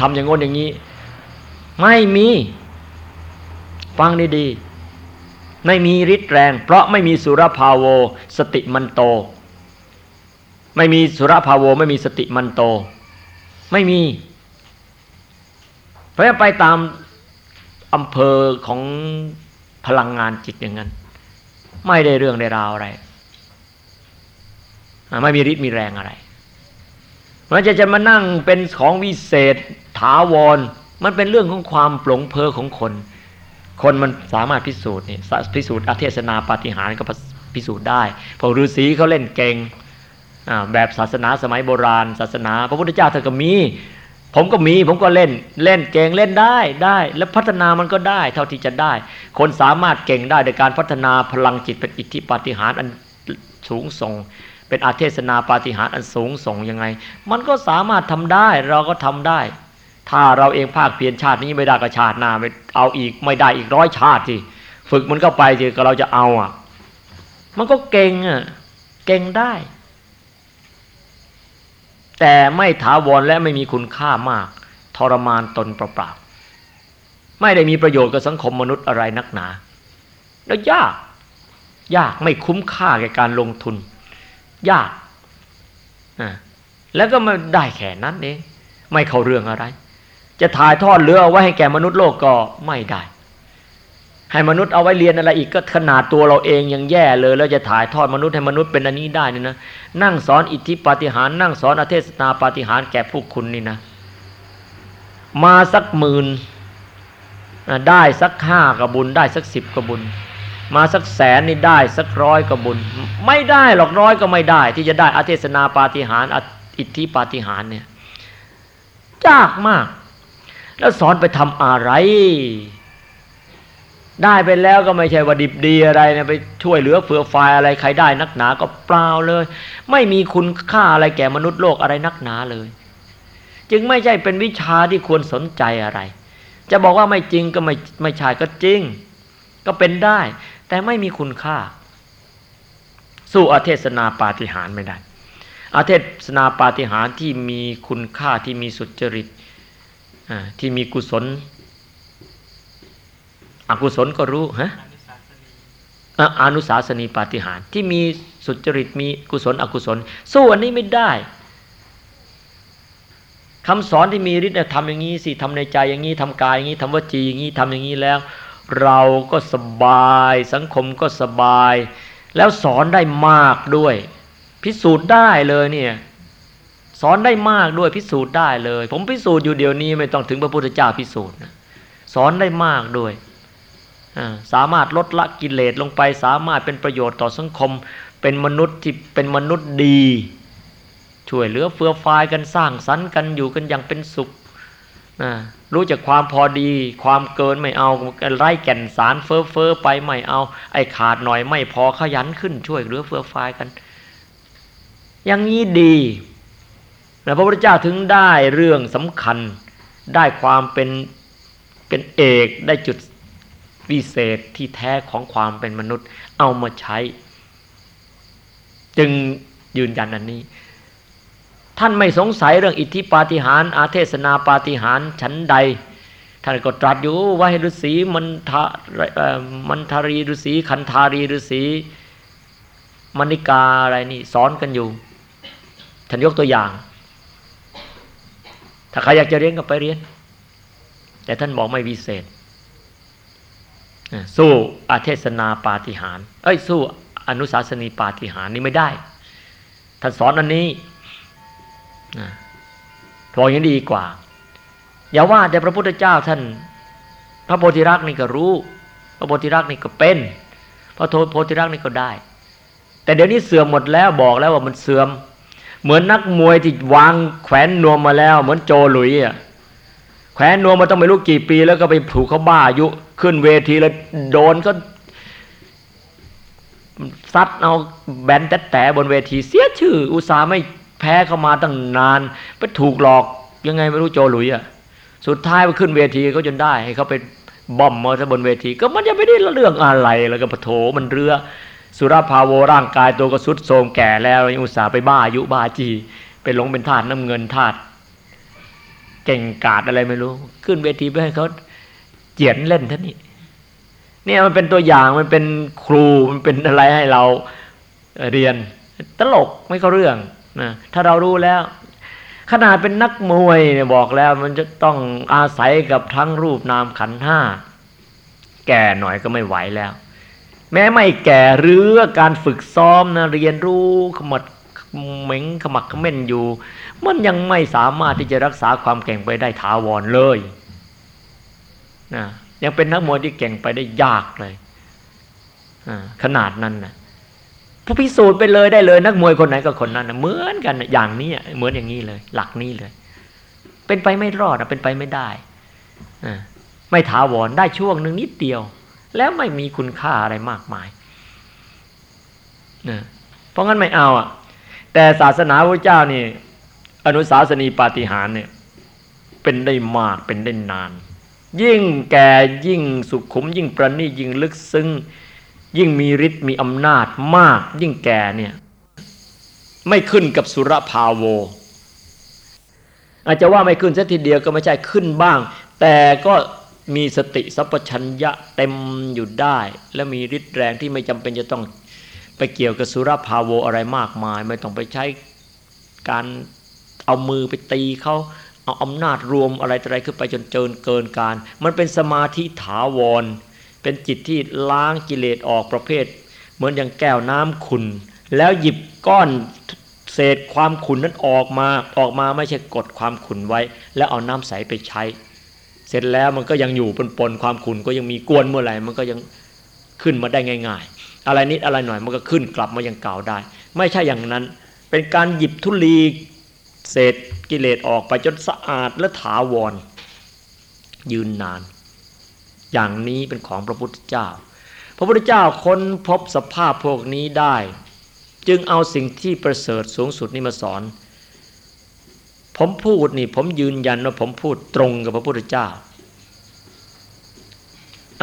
ทำอย่างงนอย่างนี้ ไม่มี ฟังดีๆไม่มีฤทธิ์แรง เพราะไม่มีสุรภาโว สติมันโต ไม่มีสุรภาโวไม่มีสติมันโต ไม่มี เพราะไปตามอำเภอของพลังงานจิตอย่างนั้น ไม่ได้เรื่องได้ราวอะไร ไม่มีฤทธิ์มีแรงอะไรมันจะจะมานั่งเป็นของวิเศษถาวร มันเป็นเรื่องของความปลงเพอของคน คนมันสามารถพิสูจน์นี่พิสูจน์อาเทศนาปฏิหารก็พิสูจน์ได้พวกฤาษีเขาเล่นเก่งแบบศาสนาสมัยโบราณ ศาสนา พระพุทธเจ้าท่านก็มี ผมก็มีผมก็เล่นเล่นเก่งเล่นได้ได้ แล้วพัฒนามันก็ได้ เท่าที่จะได้ คนสามารถเก่งได้โดยการพัฒนาพลังจิตเป็นอิทธิปาฏิหาริย์อันสูงส่ง เป็นอาเทศนาปาฏิหาริย์อันสูงส่งยังไง มันก็สามารถทำได้เราก็ทำได้ ถ้าเราเองภาคเพียรชาตินี้ไม่ได้ก็ชาติหน้าไม่เอาอีกไม่ได้อีกร้อยชาติสิฝึกมันก็ไปสิก็เราจะเอาอะ มันก็เก่งอะเก่งได้ แต่ไม่ถาวรและไม่มีคุณค่ามาก ทรมานตนเปล่าๆไม่ได้มีประโยชน์กับสังคมมนุษย์อะไรนักหนา แล้วยาก ยากไม่คุ้มค่าแก่การลงทุน ยากแล้วก็มาได้แค่นั้นเองไม่เข้าเรื่องอะไร จะถ่ายทอดเรือเอาไว้ให้แก่มนุษย์โลกก็ไม่ได้ ให้มนุษย์เอาไว้เรียนอะไรอีกก็ขนาดตัวเราเองยังแย่เลยแล้วจะถ่ายทอดมนุษย์ให้มนุษย์เป็นอันนี้ได้นี่นะนั่งสอนอิทธิปาฏิหารนั่งสอนอเทศนาปาฏิหารแก่ผู้คุณนี่นะ มาสักหมื่นได้สักห้ากระบุญได้สักสิบกระบุญ มาสักแสนนี่ได้สักร้อยก็บุญ ไม่ได้หรอกร้อยก็ไม่ได้ ที่จะได้อเทศนาปาฏิหารอิทธิปาฏิหารเนี่ยยากมาก แล้วสอนไปทำอะไร ได้ไปแล้วก็ไม่ใช่ว่าดิบดีอะไรนะไปช่วยเหลือเฟือฟายอะไรใครได้นักหนาก็เปล่าเลย ไม่มีคุณค่าอะไรแก่มนุษย์โลกอะไรนักหนาเลย จึงไม่ใช่เป็นวิชาที่ควรสนใจอะไร จะบอกว่าไม่จริงก็ไม่ไม่ใช่ก็จริง ก็เป็นได้ แต่ไม่มีคุณค่า สู้อเทศนาปาฏิหารไม่ได้อาเทศนาปาฏิหารที่มีคุณค่าที่มีสุจริตที่มีกุศล อกุศลก็รู้ฮะอนุสาสนีปาฏิหารที่มีสุจริตมีกุศล อกุศล สู้อันนี้ไม่ได้คำสอนที่มีฤทธิ์ทำอย่างนี้สิทำในใจอย่างนี้ทำกายอย่างนี้ทำวจีอย่างนี้ทำอย่างนี้แล้ว เราก็สบาย สังคมก็สบาย แล้วสอนได้มากด้วย พิสูจน์ได้เลยเนี่ยสอนได้มากด้วยพิสูจน์ได้เลย ผมพิสูจน์อยู่เดี๋ยวนี้ไม่ต้องถึงพระพุทธเจ้าพิสูจน์สอนได้มากด้วยสามารถลดละกิเลสลงไป สามารถเป็นประโยชน์ต่อสังคม เป็นมนุษย์ที่เป็นมนุษย์ดี ช่วยเหลือเฟื่อฟายกันสร้างสรรค์กันอยู่กันอย่างเป็นสุข รู้จักความพอดี ความเกินไม่เอาไร้แก่นสารเฟ้อเฟอไปไม่เอา ไอ้ขาดหน่อยไม่พอขยันขึ้นช่วยเหลือเฟื่อฟายกัน อย่างนี้ดีพระพุทธเจ้าถึงได้เรื่องสำคัญ ได้ความเป็นเป็นเอกได้จุดวิเศษที่แท้ของความเป็นมนุษย์ เอามาใช้ จึงยืนยันอันนี้ ท่านไม่สงสัยเรื่องอิทธิปาฏิหาริย์อาเทศนาปาฏิหาริย์ชั้นใด ท่านก็ตรัสอยู่ว่าให้ฤาษีมันทามันทารีฤาษีคันธารีฤาษีมณิกาอะไรนี่สอนกันอยู่ ท่านยกตัวอย่าง ถ้าใครอยากจะเรียนก็ไปเรียน แต่ท่านบอกไม่วิเศษ สู้อาเทศนาปาฏิหาริย์เอ้ยสู้อนุสาสนีปาฏิหาริย์นี่ไม่ได้ ท่านสอนอันนี้ พออย่างดีกว่า อย่าว่าแต่พระพุทธเจ้าท่าน พระโพธิรักษ์นี่ก็รู้ พระโพธิรักษ์นี่ก็เป็น พระโพธิรักษ์นี่ก็ได้ แต่เดี๋ยวนี้เสื่อมหมดแล้วบอกแล้วว่ามันเสื่อม เหมือนนักมวยที่วางแขวนนวมมาแล้ว เหมือนโจหลุยอะแขวนนวมมาต้องไม่รู้กี่ปี แล้วก็ไปถูกเขาบ้าอายุขึ้นเวทีแล้วโดนก็ซัดเอาแบนแต่แต่บนเวทีเสียชื่อ อุตสาห์ไม่ แพ้เข้ามาตั้งนานไปถูกหลอกยังไงไม่รู้โจหลุยอะสุดท้ายไปขึ้นเวทีเขาจนได้ให้เขาไปบอมมาซะบนเวที ก็มันจะไม่ได้เรื่องอะไรแล้วก็ปโถมันเรือ สุราภาโวร่างกายตัวก็สุดโทมแก่แล้วยังอุตส่าห์ไปบ้าอายุบ้าจีไปหลงเป็นทาสน้ำเงินทาสเก่งกาดอะไรไม่รู้ ขึ้นเวทีไปให้เขาเจียนเล่นท่านี้เนี่ยมันเป็นตัวอย่างมันเป็นครูมันเป็นอะไรให้เราเรียนตลกไม่เข้าเรื่อง นะถ้าเรารู้แล้ว ขนาดเป็นนักมวยเนี่ยบอกแล้ว มันจะต้องอาศัยกับทั้งรูปนามขันห้าแก่หน่อยก็ไม่ไหวแล้ว แม้ไม่แก่หรือการฝึกซ้อมนะเรียนรู้ขมัดเหม็งขมักขม้นอยู่ มันยังไม่สามารถที่จะรักษาความแก่งไปได้ถาวรเลยนะยังเป็นนักมวยที่เก่งไปได้ยากเลยขนาดนั้นนะ ผู้พิสูจน์ไปเลยได้เลย นักมวยคนไหนก็คนนั้นเหมือนกันอย่างนี้เหมือนอย่างนี้เลย หลักนี้เลย เป็นไปไม่รอดเป็นไปไม่ได้ไม่ถาวรได้ช่วงหนึ่งนิดเดียว แล้วไม่มีคุณค่าอะไรมากมายเพราะงั้นไม่เอาอะ แต่ศาสนาพระเจ้านี่ อนุสาสนีปาฏิหารเนี่ย เป็นได้มากเป็นได้นาน ยิ่งแก่ยิ่งสุขุม ยิ่งประณียิ่งลึกซึ้ง ยิ่งมีฤทธิ์มีอำนาจมากยิ่งแก่เนี่ยไม่ขึ้นกับสุรภาโว อาจจะว่าไม่ขึ้นสักทีเดียวก็ไม่ใช่ขึ้นบ้าง แต่ก็มีสติสัพพัญญะเต็มอยู่ได้ และมีฤทธิ์แรงที่ไม่จำเป็นจะต้องไปเกี่ยวกับสุรภาโวอะไรมากมาย ไม่ต้องไปใช้การเอามือไปตีเขาเอาอำนาจรวมอะไรอะไรขึ้นไปจนเจินเกินการ มันเป็นสมาธิถาวร เป็นจิตที่ล้างกิเลสออกประเภท เหมือนอย่างแก้วน้ำขุนแล้วหยิบก้อนเศษความขุนนั้นออกมาออกมาไม่ใช่กดความขุนไว้ แล้วเอาน้ำใสไปใช้ เสร็จแล้วมันก็ยังอยู่ปนๆความขุนก็ยังมีกวนเมื่อไหร่มันก็ยังขึ้นมาได้ง่าย ๆ อะไรนิดอะไรหน่อยมันก็ขึ้นกลับมายังเก่าได้ ไม่ใช่อย่างนั้น เป็นการหยิบทุลีเศษกิเลสออกไปจนสะอาดและถาวรยืนนาน อย่างนี้เป็นของพระพุทธเจ้า พระพุทธเจ้าค้นพบสภาพพวกนี้ได้ จึงเอาสิ่งที่ประเสริฐสูงสุดนี้มาสอน ผมพูดนี่ผมยืนยันว่าผมพูดตรงกับพระพุทธเจ้า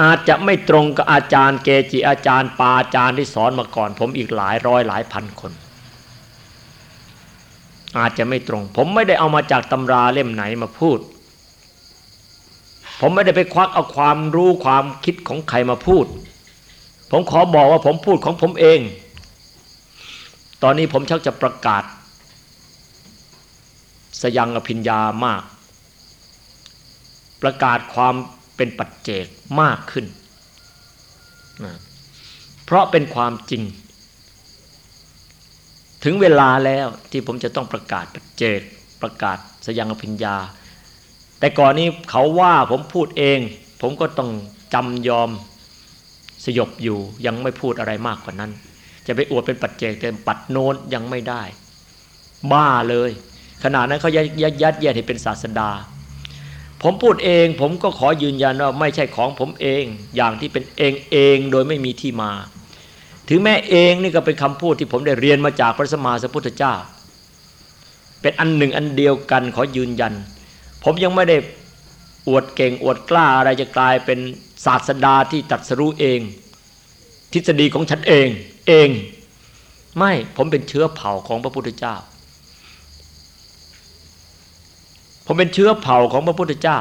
อาจจะไม่ตรงกับอาจารย์เกจิอาจารย์ปาอาจารย์ที่สอนมาก่อน ผมอีกหลายร้อยหลายพันคนอาจจะไม่ตรง ผมไม่ได้เอามาจากตำราเล่มไหนมาพูด ผมไม่ได้ไปควักเอาความรู้ความคิดของใครมาพูด ผมขอบอกว่าผมพูดของผมเอง ตอนนี้ผมชักจะประกาศ สยังอภิญญามาก ประกาศความเป็นปัจเจกมากขึ้นเพราะเป็นความจริง ถึงเวลาแล้วที่ผมจะต้องประกาศเจกประกาศสยังอภิญญา แต่ก่อนนี้เขาว่าผมพูดเอง ผมก็ต้องจำยอมสยบอยู่ยังไม่พูดอะไรมากกว่านั้น จะไปอวดเป็นปัจเจกแต่ปัดโน้นยังไม่ได้ บ้าเลย ขนาดนั้นเขายัดยัดเยียดให้เป็นศาสดา ผมพูดเองผมก็ขอยืนยันว่าไม่ใช่ของผมเองอย่างที่เป็นเองเองโดยไม่มีที่มา ถึงแม้เองนี่ก็เป็นคำพูดที่ผมได้เรียนมาจากพระสมมาสัพพุทธเจ้า เป็นอันหนึ่งอันเดียวกันขอยืนยัน ผมยังไม่ได้อวดเก่งอวดกล้าอะไรจะกลายเป็นศาสดาที่ตัดสรู้เอง ทฤษฎีของฉันเองเอง ไม่ผมเป็นเชื้อเผ่าของพระพุทธเจ้า ผมเป็นเชื้อเผ่าของพระพุทธเจ้า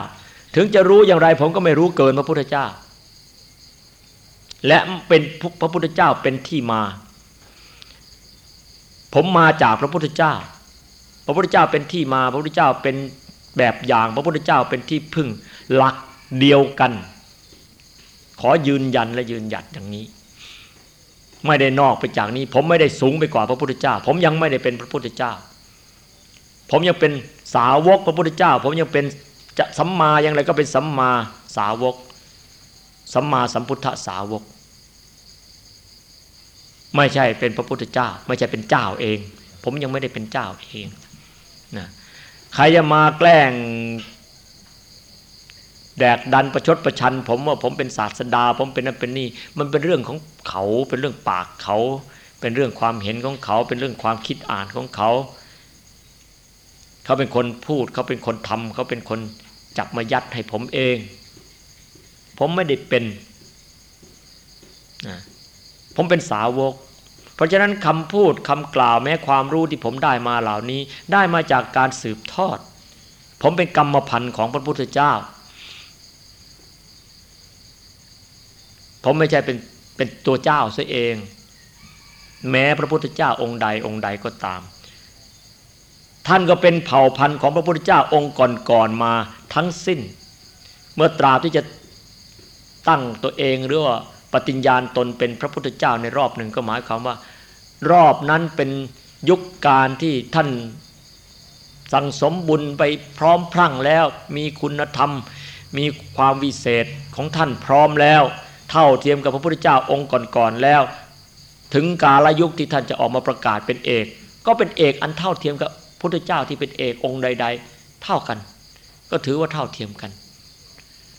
ถึงจะรู้อย่างไร ผมก็ไม่รู้เกินพระพุทธเจ้า และเป็นพระพุทธเจ้าเป็นที่มา ผมมาจากพระพุทธเจ้า พระพุทธเจ้าเป็นที่มา พระพุทธเจ้าเป็น แบบอย่างพระพุทธเจ้าเป็นที่พึ่งหลักเดียวกัน ขอยืนยันและยืนหยัดอย่างนี้ ไม่ได้นอกไปจากนี้ ผมไม่ได้สูงไปกว่าพระพุทธเจ้า ผมยังไม่ได้เป็นพระพุทธเจ้า ผมยังเป็นสาวกพระพุทธเจ้า ผมยังเป็นจะสัมมาอย่างไรก็เป็นสัมมาสาวก สัมมาสัมพุทธสาวก ไม่ใช่เป็นพระพุทธเจ้า ไม่ใช่เป็นเจ้าเอง ผมยังไม่ได้เป็นเจ้าเองนะ ใครจะมาแกล้ง แดกดันประชดประชัน ผมว่าผมเป็นศาสดา ผมเป็นนั่นเป็นนี่ มันเป็นเรื่องของเขาเป็นเรื่องปากเขา เป็นเรื่องความเห็นของเขา เป็นเรื่องความคิดอ่านของเขา เขาเป็นคนพูด เขาเป็นคนทำเขาเป็นคนจับมายัดให้ผมเอง ผมไม่ได้เป็น ผมเป็นสาวก เพราะฉะนั้นคำพูดคำกล่าวแม้ความรู้ที่ผมได้มาเหล่านี้ ได้มาจากการสืบทอด ผมเป็นกรรมพันธ์ของพระพุทธเจ้า ผมไม่ใช่เป็นเป็นตัวเจ้าซะเอง แม้พระพุทธเจ้าองค์ใดองค์ใดก็ตาม ท่านก็เป็นเผ่าพันธุ์ของพระพุทธเจ้าองค์ก่อนๆมาทั้งสิ้น เมื่อตราบที่จะตั้งตัวเองหรือว่าปฏิญญาณตนเป็นพระพุทธเจ้าในรอบหนึ่งก็หมายความว่า รอบนั้นเป็นยุคการที่ท่านสั่งสมบุญไปพร้อมพรั่งแล้ว มีคุณธรรม มีความวิเศษของท่านพร้อมแล้ว เท่าเทียมกับพระพุทธเจ้าองค์ก่อนๆแล้ว ถึงกาลยุคที่ท่านจะออกมาประกาศเป็นเอก ก็เป็นเอกอันเท่าเทียมกับพุทธเจ้าที่เป็นเอกองค์ใด ๆ เท่ากัน ก็ถือว่าเท่าเทียมกัน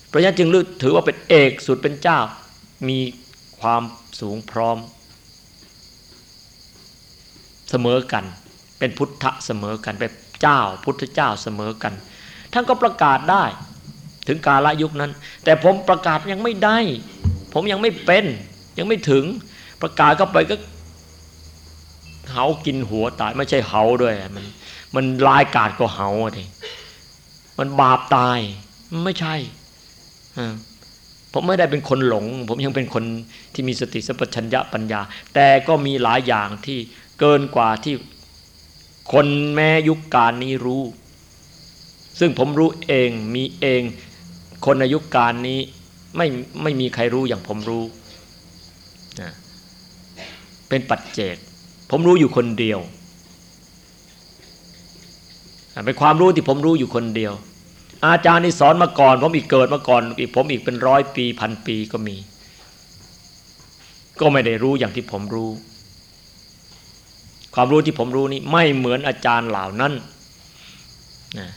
เพราะฉะนั้นจึงถือว่าเป็นเอกสุดเป็นเจ้า มีความสูงพร้อม เสมอกัน เป็นพุทธเสมอกันเป็นเจ้า พุทธเจ้าเสมอกัน ท่านก็ประกาศได้ ถึงกาลยุคนั้น แต่ผมประกาศยังไม่ได้ ผมยังไม่เป็น ยังไม่ถึงประกาศเข้าไปก็เหากินหัวตายไม่ใช่เหาด้วยมันมันลายกาดก็เหาทีมันบาปตายไม่ใช่ผมไม่ได้เป็นคนหลง ผมยังเป็นคนที่มีสติสัพชัญญะปัญญา แต่ก็มีหลายอย่างที่ เกินกว่าที่คนแม้ยุคการนี้รู้ ซึ่งผมรู้เองมีเอง คนในยุการนี้ไม่ไม่มีใครรู้อย่างผมรู้ เป็นปัจเจก ผมรู้อยู่คนเดียว เป็นความรู้ที่ผมรู้อยู่คนเดียว อาจารย์นี่สอนมาก่อน ผมอีกเกิดมาก่อนอีกผมอีกเป็นร้อยปีพันปีก็มี ก็ไม่ได้รู้อย่างที่ผมรู้ ความรู้ที่ผมรู้นี่ไม่เหมือนอาจารย์เหล่านั้นนะ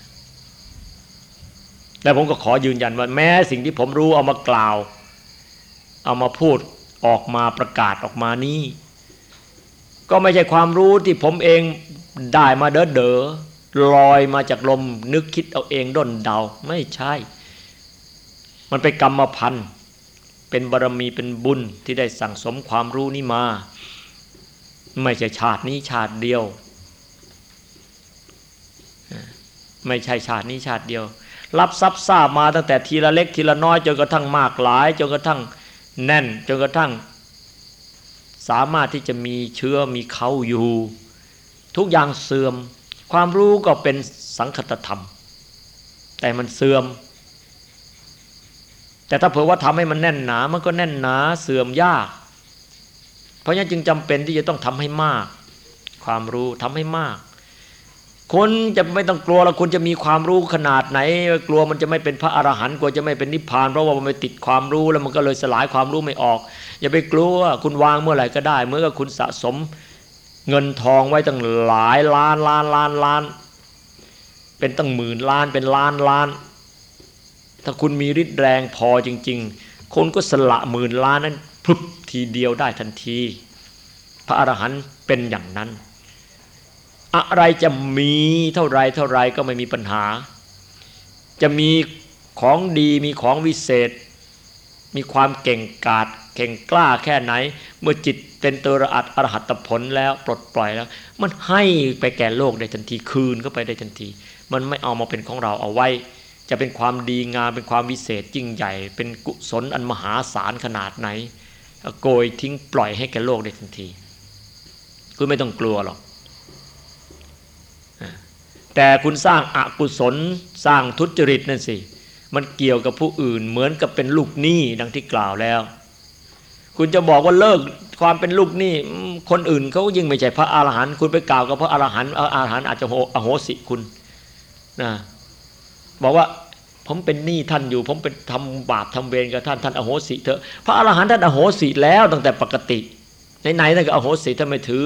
และผมก็ขอยืนยันว่าแม้สิ่งที่ผมรู้เอามากล่าว เอามาพูดออกมาประกาศออกมานี้ ก็ไม่ใช่ความรู้ที่ผมเองได้มาเด้อเดอลอยมาจากลมนึกคิดเอาเองด้นเดาไม่ใช่ มันเป็นกรรมพันธ์เป็นบารมีเป็นบุญที่ได้สั่งสมความรู้นี้มา ไม่ใช่ชาตินี้ชาติเดียว ไม่ใช่ชาตินี้ชาติเดียว รับทรัพย์ทราบมาตั้งแต่ทีละเล็กทีละน้อยจนกระทั่งมากหลายจนกระทั่งแน่นจนกระทั่ง สามารถที่จะมีเชื้อมีเขาอยู่ ทุกอย่างเสื่อม ความรู้ก็เป็นสังคตธรรม แต่มันเสื่อม แต่ถ้าเผื่อว่าทำให้มันแน่นหนา มันก็แน่นหนาเสื่อมยาก เพราะฉะนั้นจึงจำเป็นที่จะต้องทำให้มาก ความรู้ทำให้มาก คนจะไม่ต้องกลัวแล้วคุณจะมีความรู้ขนาดไหน กลัวมันจะไม่เป็นพระอรหันต์กลัวจะไม่เป็นนิพพาน เพราะว่ามันไปติดความรู้แล้วมันก็เลยสลายความรู้ไม่ออก อย่าไปกลัวคุณวางเมื่อไหร่ก็ได้ เมื่อคุณสะสมเงินทองไว้ตั้งหลายล้านล้านล้านล้าน เป็นตั้งหมื่นล้านเป็นล้านล้าน ถ้าคุณมีฤทธิ์แรงพอจริง ๆ คนก็สละหมื่นล้านนั้นพรึบ ทีเดียวได้ทันที พระอรหันต์เป็นอย่างนั้น อะไรจะมีเท่าไรเท่าไรก็ไม่มีปัญหา จะมีของดีมีของวิเศษ มีความเก่งกาจเก่งกล้าแค่ไหน เมื่อจิตเป็นตัวอัตอรหัตผลแล้วปลดปล่อยแล้ว มันให้ไปแก่โลกได้ทันทีคืนเข้าไปได้ทันที มันไม่เอามาเป็นของเราเอาไว้ จะเป็นความดีงามเป็นความวิเศษยิ่งใหญ่ เป็นกุศลอันมหาศาลขนาดไหน โกยทิ้งปล่อยให้แก่โลกได้ทันที คุณไม่ต้องกลัวหรอก แต่คุณสร้างอากุศลสร้างทุจริตนั่นสิ มันเกี่ยวกับผู้อื่นเหมือนกับเป็นลูกหนี้ดังที่กล่าวแล้ว คุณจะบอกว่าเลิกความเป็นลูกหนี่คนอื่นเขายิ่งไม่ใช่พระอาหารหันต์คุณไปกล่าวกับพระอาหารหันต์อาหารหันต์อาจจะอโหสิคุณนะบอกว่า ผมเป็นหนี้ท่านอยู่ ผมเป็นทำบาปทำเวรกับท่านท่านอโหสิเถอะพระอรหันต์ท่านอโหสิแล้วตั้งแต่ปกติไหนๆท่านก็อโหสิท่านไม่ถือ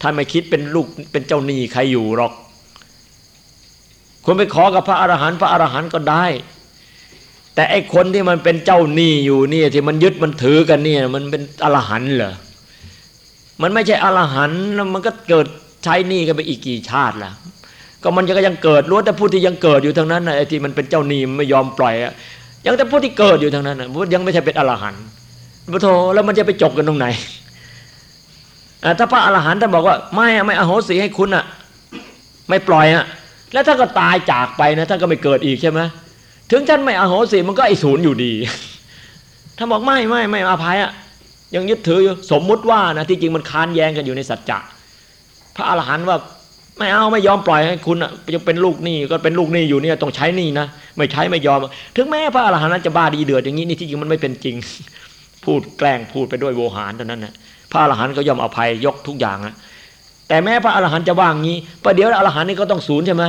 ท่านไม่คิดเป็นลูกเป็นเจ้าหนี้ใครอยู่หรอกคุณไปขอกับพระอรหันต์พระอรหันต์ก็ได้ แต่ไอ้คนที่มันเป็นเจ้าหนี้อยู่นี่ที่มันยึดมันถือกันเนี่ย มันเป็นอรหันต์เหรอมันไม่ใช่อรหันต์แล้วมันก็เกิดใช้หนี้กันไปอีกกี่ชาติล่ะ ก็มันยังก็ยังเกิดรู้แต่ผู้ที่ยังเกิดอยู่ทั้งนั้นไอ้ที่มันเป็นเจ้าหนีไม่ยอมปล่อยอะยังแต่ผู้ที่เกิดอยู่ทั้งนั้นยังไม่ใช่เป็นอรหันต์พระโทแล้วมันจะไปจบกันตรงไหนถ้าพระอรหันต์ท่านบอกว่าไม่ไม่อโหสิให้คุณอะ ไม่ปล่อยอะ แล้วถ้าก็ตายจากไปนะท่านก็ไม่เกิดอีกใช่ไหมถึงท่านไม่อโหสิมันก็ไอ้ศูนย์อยู่ดีถ้านบอกไม่ไม่ไม่อภัยอะยังยึดถืออยู่สมมุติว่านะที่จริงมันค้านแย้งกันอยู่ในสัจจะพระอรหันต์ว่า ไม่เอาไม่ยอมปล่อยให้คุณอะยังเป็นลูกหนี้ก็เป็นลูกหนี้อยู่เนี่ยต้องใช้หนี้นะไม่ใช้ไม่ยอม ถึงแม้พระอรหันต์จะบ้าดีเดือดอย่างนี้นี่ที่จริงมันไม่เป็นจริง พูดแกล้งพูดไปด้วยโวหารเท่านั้นนะพระอรหันต์ก็ยอมอภัยยกทุกอย่างอะแต่แม้พระอรหันต์จะว่างงี้ประเดี๋ยวอรหันต์นี่ก็ต้องศูนย์ใช่ไหม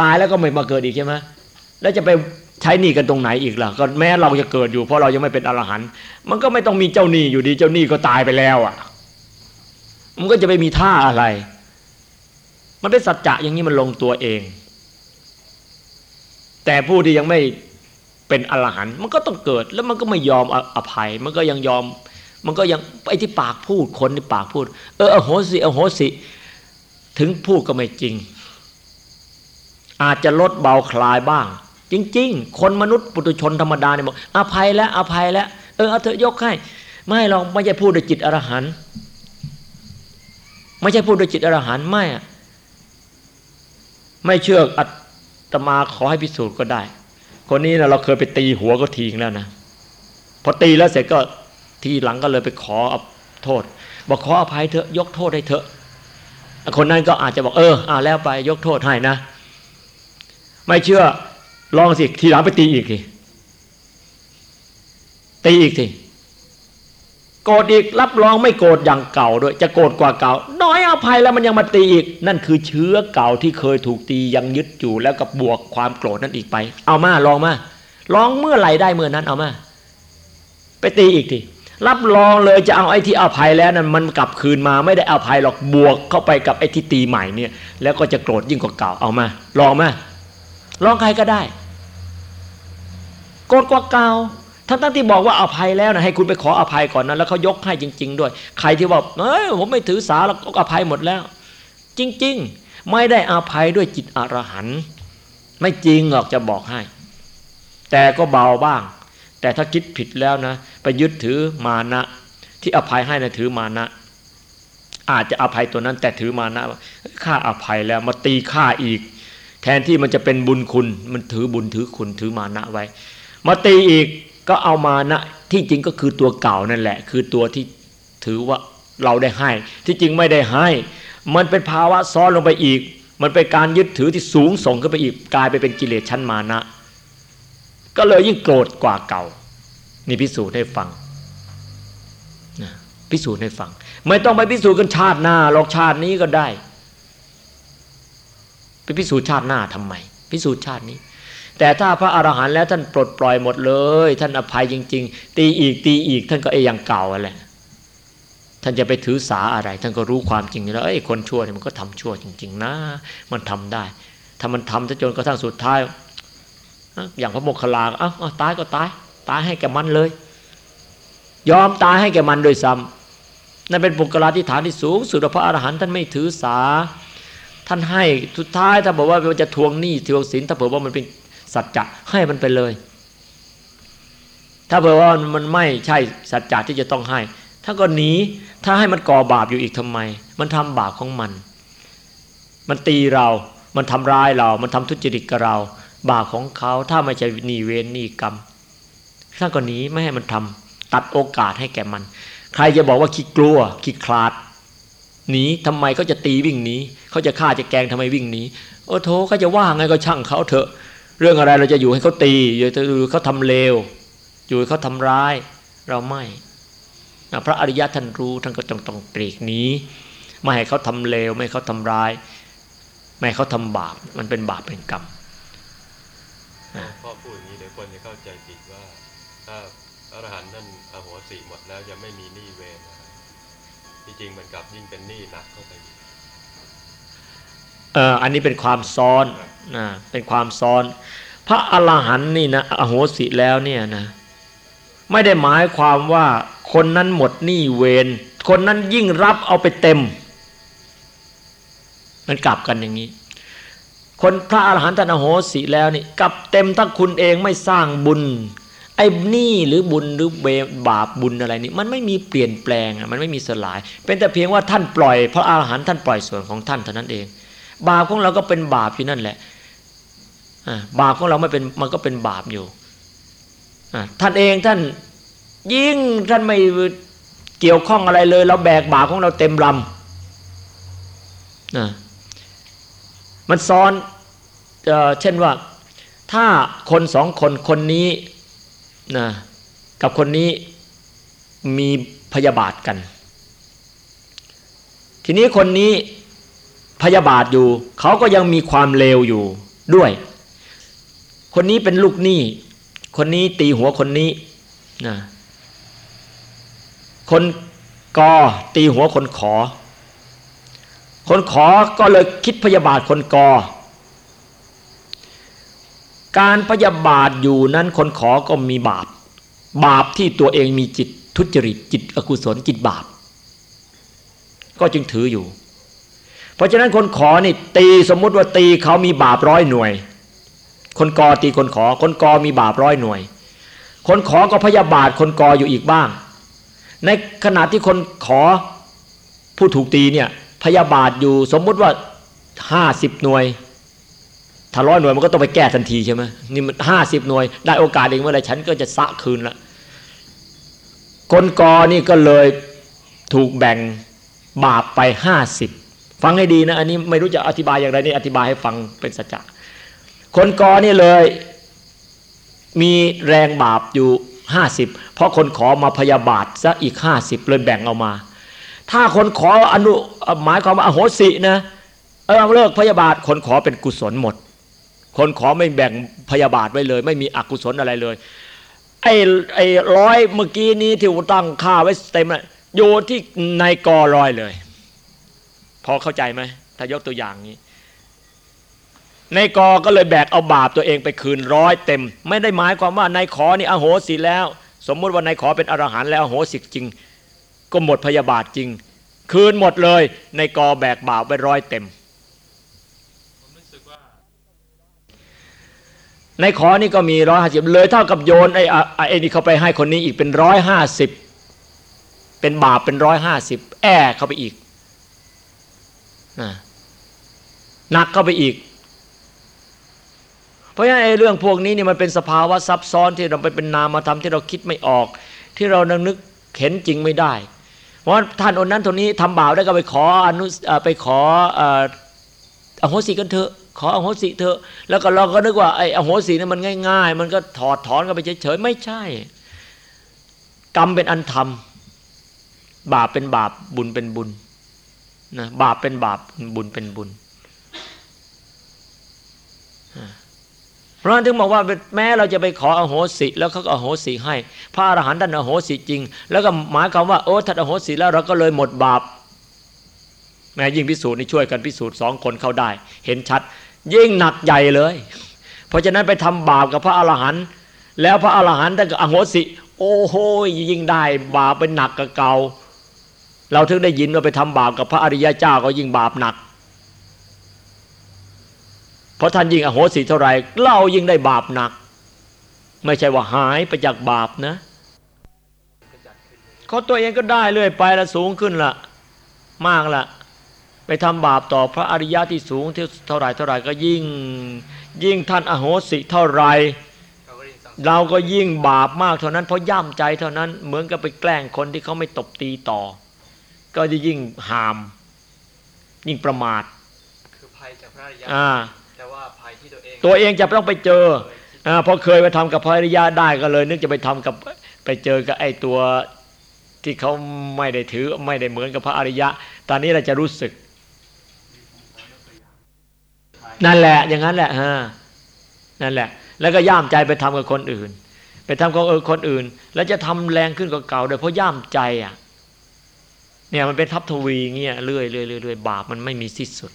ตายแล้วก็ไม่มาเกิดอีกใช่ไหมแล้วจะไปใช้หนี้กันตรงไหนอีกล่ะก็แม้เราจะเกิดอยู่ เพราะเรายังไม่เป็นอรหันต์มันก็ไม่ต้องมีเจ้าหนี้อยู่ดีเจ้าหนี้ก็ตายไปแล้วอะ มันก็จะไม่มีท่าอะไร มันเป็นสัจจะอย่างนี้มันลงตัวเอง แต่ผู้ที่ยังไม่เป็นอรหันต์มันก็ต้องเกิดแล้วมันก็ไม่ยอมอภัย มันก็ยังยอม มันก็ยังไอ้ที่ปากพูดคนที่ปากพูด เอออโหสิอโหสิ ถึงพูดก็ไม่จริง อาจจะลดเบาคลายบ้าง จริง ๆ คนมนุษย์ปุถุชนธรรมดาเนี่ยบอกอภัยแล้วอภัยแล้วเออเอาเถอะยกให้ไม่ลองไม่ใช่พูดด้วยจิตอรหันต์ไม่ใช่พูดด้วยจิตอรหันต์ไม่อะ ไม่เชื่ออัตมาขอให้พิสูจน์ก็ได้ คนนี้นะเราเคยไปตีหัวก็ทิ้งแล้วนะพอตีแล้วเสร็จก็ทีหลังก็เลยไปขอโทษ บอกขออภัยเถอะยกโทษให้เถอะ คนนั้นก็อาจจะบอกเอออ่าแล้วไปยกโทษให้นะ ไม่เชื่อลองสิทีหลังไปตีอีกทีตีอีกที โกรธอีกรับรองไม่โกรธอย่างเก่าด้วย จะโกรธกว่าเก่า น้อยอภัยแล้วมันยังมาตีอีก นั่นคือเชื้อเก่าที่เคยถูกตียังยึดอยู่แล้วกับบวกความโกรธนั่นอีกไป เอามาลองมาลองเมื่อไหร่ได้เมื่อนั้นเอามา ไปตีอีกทีรับรองเลยจะเอาไอ้ที่อภัยแล้วนั้นมันกลับคืนมาไม่ได้อภัยหรอกบวกเข้าไปกับไอ้ที่ตีใหม่เนี่ย แล้วก็จะโกรธยิ่งกว่าเก่าเอามา ลองมาลองใครก็ได้ โกรธกว่าเก่า ทั้งทั้งที่บอกว่าอภัยแล้วนะให้คุณไปขออภัยก่อนนะแล้วเขายกให้จริง ๆ ด้วย ใครที่ว่าเอ้ยผมไม่ถือสาแล้วก็อภัยหมดแล้ว จริง ๆ ไม่ได้อภัยด้วยจิตอรหันต์ไม่จริงหรอกจะบอกให้ แต่ก็เบาบ้าง แต่ถ้าคิดผิดแล้วนะ ไปยึดถือมานะ ที่อภัยให้นะถือมานะ อาจจะอภัยตัวนั้น แต่ถือมานะข้าอภัยแล้วมาตีข้าอีก แทนที่มันจะเป็นบุญคุณ มันถือบุญถือคุณถือมานะไว้ มาตีอีก ก็เอามานะที่จริงก็คือตัวเก่านั่นแหละ คือตัวที่ถือว่าเราได้ให้ ที่จริงไม่ได้ให้ มันเป็นภาวะซ้อนลงไปอีก มันเป็นการยึดถือที่สูงส่งขึ้นไปอีกกลายไปเป็นกิเลสชั้นมานะ ก็เลยยิ่งโกรธกว่าเก่า นี่พิสูจน์ให้ฟังนะพิสูจน์ให้ฟัง ไม่ต้องไปพิสูจน์กันชาติหน้าหรอกชาตินี้ก็ได้ ไปพิสูจน์ชาติหน้าทำไม พิสูจน์ชาตินี้ แต่ถ้าพระอรหันต์แล้วท่านปลดปล่อยหมดเลย ท่านอภัยจริง ๆ ตีอีกตีอีกท่านก็เออย่างเก่าแหละท่านจะไปถือสาอะไร ท่านก็รู้ความจริงแล้วไอ้คนชั่วเนี่ยมันก็ทำชั่วจริง ๆ นะ มันทำได้ ถ้ามันทำจนกระทั่งสุดท้าย อย่างพระโมคคัลลาเอ้าตายก็ตาย ตายให้แกมันเลย ยอมตายให้แกมันโดยซ้ำนั่นเป็นปุกลาธิฐานที่สูงสุดพระอรหันต์ท่านไม่ถือสา ท่านให้สุดท้ายถ้าบอกว่าจะทวงหนี้ทวงสินถ้าเผื่อว่ามันเป็น สัจจะให้มันไปเลย ถ้าเผื่อว่ามันไม่ใช่สัจจะที่จะต้องให้ ถ้าก็หนีถ้าให้มันก่อบาปอยู่อีกทำไม มันทำบาปของมัน มันตีเรา มันทำร้ายเรา มันทำทุจริตกับเรา บาปของเขาถ้าไม่ใช่นีเวรหนีกรรมท่านก็หนีไม่ให้มันทำตัดโอกาสให้แก่มัน ใครจะบอกว่าขี้กลัวขี้คลาดหนีทำไมเขาจะตีวิ่งหนีเขาจะฆ่าจะแกงทำไมวิ่งหนีโอ้โถเขาจะว่าไงก็ช่างเขาเถอะ เรื่องอะไรเราจะอยู่ให้เขาตีอยู่ให้เขาทำเลว อยู่ให้เขาทำร้าย เราไม่พระอริยะท่านรู้ท่านก็ต้องต้องปลีกนี้ ไม่ให้เขาทำเลว ไม่ให้เขาทำร้าย ไม่ให้เขาทำบาปมันเป็นบาปเป็นกรรมพ่อพูดอย่างนี้เดี๋ยวคนจะเข้าใจผิดว่าถ้าอรหันต์ท่นอโหสิหมดแล้วจะไม่มีหนี้เวรที่จริงมันกลับยิ่งเป็นหนี้หนักเข้าไปเออ อันนี้เป็นความซ้อนนะเป็นความซ้อน พระอรหันต์นี่นะอโหสิแล้วเนี่ยนะไม่ได้หมายความว่าคนนั้นหมดหนี้เวรคนนั้นยิ่งรับเอาไปเต็ม มันกลับกันอย่างนี้ คนพระอรหันต์ท่านอโหสิแล้วนี่กลับเต็มถ้าคุณเองไม่สร้างบุญไอ้หนี้หรือบุญหรือบาปบุญอะไรนี่มันไม่มีเปลี่ยนแปลงมันไม่มีสลาย เป็นแต่เพียงว่าท่านปล่อย พระอรหันต์ท่านปล่อยส่วนของท่านเท่านั้นเอง บาปของเราก็เป็นบาปอยู่นั่นแหละบาปของเราไม่เป็นมันก็เป็นบาปอยู่ท่านเองท่านยิ่งท่านไม่เกี่ยวข้องอะไรเลย เราแบกบาปของเราเต็มลำมันซ้อนเช่นว่าถ้าคนสองคนคนนี้นะกับคนนี้มีพยาบาทกัน ทีนี้คนนี้ พยาบาทอยู่ เขาก็ยังมีความเลวอยู่ด้วย คนนี้เป็นลูกหนี้ คนนี้ตีหัวคนนี้นะคนกอตีหัวคนขอ คนขอก็เลยคิดพยาบาทคนกอ การพยาบาทอยู่นั้นคนขอก็มีบาป บาปที่ตัวเองมีจิตทุจริตจิตอกุศลจิตบาป ก็จึงถืออยู่ เพราะฉะนั้นคนขอนี่ตีสมมุติว่าตีเขามีบาปร้อยหน่วย คนกอตีคนขอ คนกอมีบาปร้อยหน่วย คนขอก็พยาบาทคนกออยู่อีกบ้าง ในขณะที่คนขอผู้ถูกตีเนี่ยพยาบาทอยู่สมมุติว่าห้าสิบหน่วย ถ้าร้อยหน่วยมันก็ต้องไปแก้ทันทีใช่ไหมนี่มันห้าสิบหน่วย ได้โอกาสเองเมื่อไรฉันก็จะสะคืนละคนกอนี่ก็เลยถูกแบ่งบาปไปห้าสิบ ฟังให้ดีนะ อันนี้ไม่รู้จะอธิบายอย่างไรนี่อธิบายให้ฟังเป็นสัจจะคนกอนี่เลย มีแรงบาปอยู่ห้าสิบเพราะคนขอมาพยาบาทซะอีกห้าสิบเลยแบ่งเอามา ถ้าคนขออนุหมายความว่าอโหสินะเออเลิกพยาบาทคนขอเป็นกุศลหมด คนขอไม่แบ่งพยาบาทไว้เลย ไม่มีอกุศลอะไรเลยไอ้ไอ้ร้อยเมื่อกี้นี้ที่ตั้งค่าไว้เต็มเลยโยที่ในกอร้อยเลย พอเข้าใจไหมถ้ายกตัวอย่างนี้ ในกอก็เลยแบกเอาบาปตัวเองไปคืนร้อยเต็ม ไม่ได้หมายความว่าในขอนี่อโหสิแล้ว สมมุติว่าในขอเป็นอรหันต์แล้วอโหสิจริง ก็หมดพยาบาทจริง คืนหมดเลยในกอแบกบาปไปร้อยเต็มในขอนี่ก็มีร้อยห้าสิบเลยเท่ากับโยนไอ้ไอ้นี่เขาไปให้คนนี้อีกเป็นร้อยห้าสิบเป็นบาปเป็นร้อยห้าสิบแอบเข้าไปอีกนะ หนักเข้าไปอีก เพราะฉะนั้นไอ้เรื่องพวกนี้นี่มันเป็นสภาวะซับซ้อนที่เราไปเป็นนามธรรมที่เราคิดไม่ออก ที่เรานึกเห็นจริงไม่ได้ เพราะท่านอนนั้นคนนี้ทำบาปได้ก็ไปขออนุไปขออโหสิกันเถอะขออโหสิเถอะ แล้วก็เราก็นึกว่าไอ้อโหสินี่มันง่าย ๆ มันก็ถอดถอนกันไปเฉยๆไม่ใช่ กรรมเป็นอันทำบาปเป็นบาปบุญเป็นบุญ นะบาปเป็นบาปบุญเป็นบุญเพราะนั้นถึงบอกว่าแม้เราจะไปขออโหสิแล้วเขาก็อโหสิให้ พระอรหันต์ท่านอโหสิจริง แล้วก็หมายความว่าโอ้ท่านอโหสิแล้วเราก็เลยหมดบาปแม้ยิ่งพิสูจน์นี่ช่วยกันพิสูจน์สองคนเข้าได้ เห็นชัด ยิ่งหนักใหญ่เลย เพราะฉะนั้นไปทำบาปกับพระอรหันต์แล้วพระอรหันต์ท่านก็อโหสิ โอ้โหยิ่งได้บาปเป็นหนักกับเก่า เราถึงได้ยินว่าไปทำบาปกับพระอริยเจ้าก็ยิ่งบาปหนัก เพราะท่านยิ่งอโหสิเท่าไรเรายิ่งได้บาปหนัก ไม่ใช่ว่าหายไปจากบาปนะเขาตัวเองก็ได้เรื่อยไปละสูงขึ้นละมากละไปทำบาปต่อพระอริยะที่สูงเท่าไรเท่าไรก็ยิ่ง ยิ่งท่านอโหสิเท่าไรเราก็ยิ่งบาปมากเท่านั้นเพราะย่ำใจเท่านั้นเหมือนกับไปแกล้งคนที่เขาไม่ตบตีต่อ ก็จะยิ่งหาม ยิ่งประมาทคือภัยจากพระอริยะอ่าแต่ว่าภัยที่ตัวเองตัวเองจะต้องไปเจออ่าพอเคยไปทำกับพระอริยะได้ก็เลย นึกจะไปทำกับไปเจอกับไอ้ตัวที่เขาไม่ได้ถือไม่ได้เหมือนกับพระอริยะ ตอนนี้เราจะรู้สึก นั่นแหละ อย่างนั้นแหละฮะนั่นแหละ แล้วก็ย่ามใจไปทำกับคนอื่น ไปทำกับเออคนอื่น แล้วจะทำแรงขึ้นกว่าเก่าโดยเพราะย่ามใจอะ เนี่ยมันเป็นทับทวีเงี้ยเรื่อยเรื่อยเรื่อยบาปมันไม่มีสิ้นสุด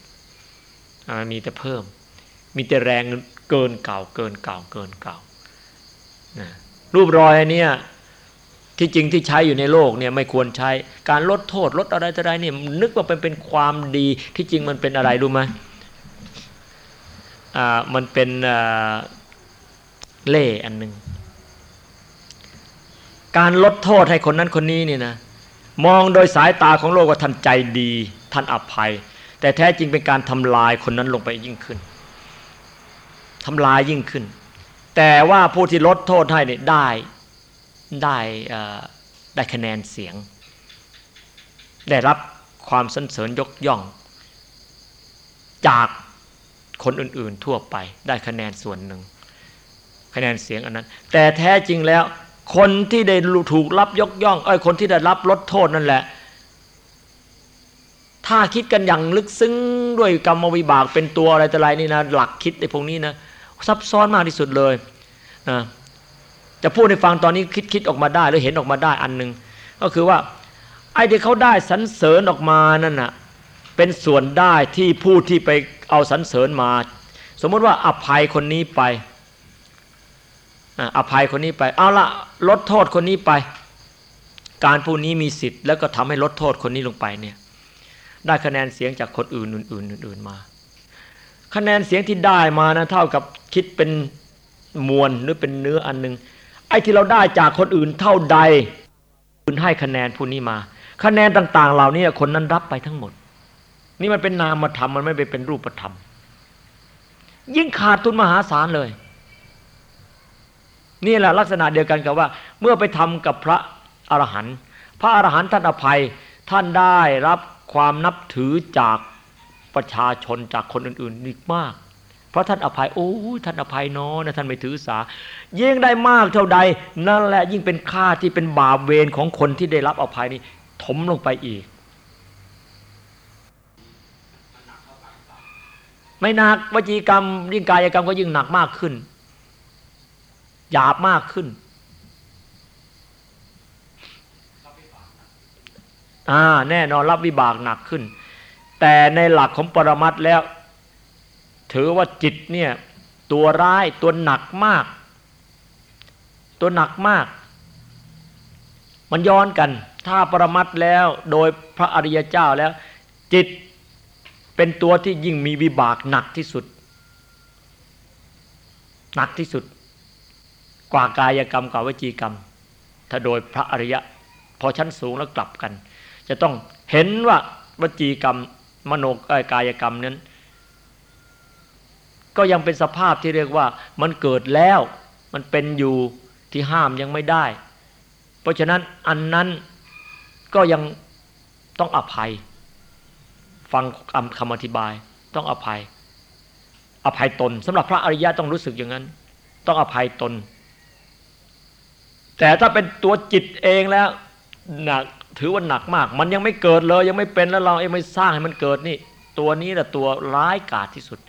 อ่ามีแต่เพิ่ม มีแต่แรงเกินเก่าเกินเก่าเกินเก่านะรูปรอยเนี้ยที่จริงที่ใช้อยู่ในโลกเนี่ยไม่ควรใช้การลดโทษลดอะไรต่ออะไรเนี่ยนึกว่าเป็นเป็นความดีที่จริงมันเป็นอะไรรู้ไหมอ่ามันเป็นเล่อันหนึ่งการลดโทษให้คนนั้นคนนี้นี่นะ มองโดยสายตาของโลกว่าท่านใจดีท่านอภัย แต่แท้จริงเป็นการทำลายคนนั้นลงไปยิ่งขึ้นทำลายยิ่งขึ้น แต่ว่าผู้ที่ลดโทษให้เนี่ยได้ได้ได้คะแนนเสียง ได้รับความสรรเสริญยกย่อง จากคนอื่น ๆทั่วไป ได้คะแนนส่วนหนึ่ง คะแนนเสียงอันนั้น แต่แท้จริงแล้ว คนที่ได้ถูกรับยกย่องเอ้คนที่ได้รับลดโทษนั่นแหละ ถ้าคิดกันอย่างลึกซึ้งด้วยกรรมวิบากเป็นตัวอะไรแต่ไรนี่นะหลักคิดในพวกนี้นะซับซ้อนมากที่สุดเลยนะจะพูดให้ฟังตอนนี้คิดคิดออกมาได้หรือเห็นออกมาได้อันหนึ่งก็คือว่าไอ้ที่เขาได้สรรเสริญออกมานั่นน่ะเป็นส่วนได้ที่ผู้ที่ไปเอาสรรเสริญมา สมมติว่าอภัยคนนี้ไป อภัยคนนี้ไป เอาละลดโทษคนนี้ไป การผู้นี้มีสิทธิ์ แล้วก็ทำให้ลดโทษคนนี้ลงไปเนี่ย ได้คะแนนเสียงจากคนอื่นอื่นอื่นมา คะแนนเสียงที่ได้มานะเท่ากับคิดเป็นมวลหรือเป็นเนื้ออันหนึ่งไอ้ที่เราได้จากคนอื่นเท่าใดคุณให้คะแนนผู้นี้มา คะแนนต่าง ๆ เหล่านี้คนนั้นรับไปทั้งหมด นี่มันเป็นนามธรรมมันไม่ไปเป็นรูปธรรม ยิ่งขาดทุนมหาศาลเลย นี่แหละลักษณะเดียวกันกับว่า เมื่อไปทำกับพระอรหันต์พระอรหันต์ท่านอภัยท่านได้รับความนับถือจากประชาชนจากคนอื่นๆอีกมาก เพราะท่านอภัยโอ้ยท่านอภัยน้อนะท่านไม่ถือสา ยิ่งได้มากเท่าใด นั่นแหละยิ่งเป็นค่าที่เป็นบาปเวรของคนที่ได้รับอภัยนี่ถมลงไปอีก ไม่หนักวจีกรรมยิ่งกายกรรมก็ยิ่งหนักมากขึ้น หยาบมากขึ้นอ่าแน่นอนรับวิบากหนักขึ้น แต่ในหลักของปรมัตถ์แล้ว ถือว่าจิตเนี่ยตัวร้ายตัวหนักมาก ตัวหนักมาก มันย้อนกัน ถ้าปรมัตถ์แล้วโดยพระอริยเจ้าแล้ว จิตเป็นตัวที่ยิ่งมีวิบากหนักที่สุด หนักที่สุด กว่ากายกรรมกว่าวจีกรรม ถ้าโดยพระอริยะ พอชั้นสูงแล้วกลับกัน จะต้องเห็นว่าวจีกรรม มโนกายกรรมนั้น ก็ยังเป็นสภาพที่เรียกว่ามันเกิดแล้วมันเป็นอยู่ที่ห้ามยังไม่ได้ เพราะฉะนั้นอันนั้นก็ยังต้องอภัย ฟังคำอธิบายต้องอภัย อภัยตนสำหรับพระอริยะต้องรู้สึกอย่างนั้น ต้องอภัยตน แต่ถ้าเป็นตัวจิตเองแล้วหนักถือว่าหนักมาก มันยังไม่เกิดเลย ยังไม่เป็นแล้วเราเองไม่สร้างให้มันเกิดนี่ ตัวนี้แหละตัวร้ายกาจที่สุด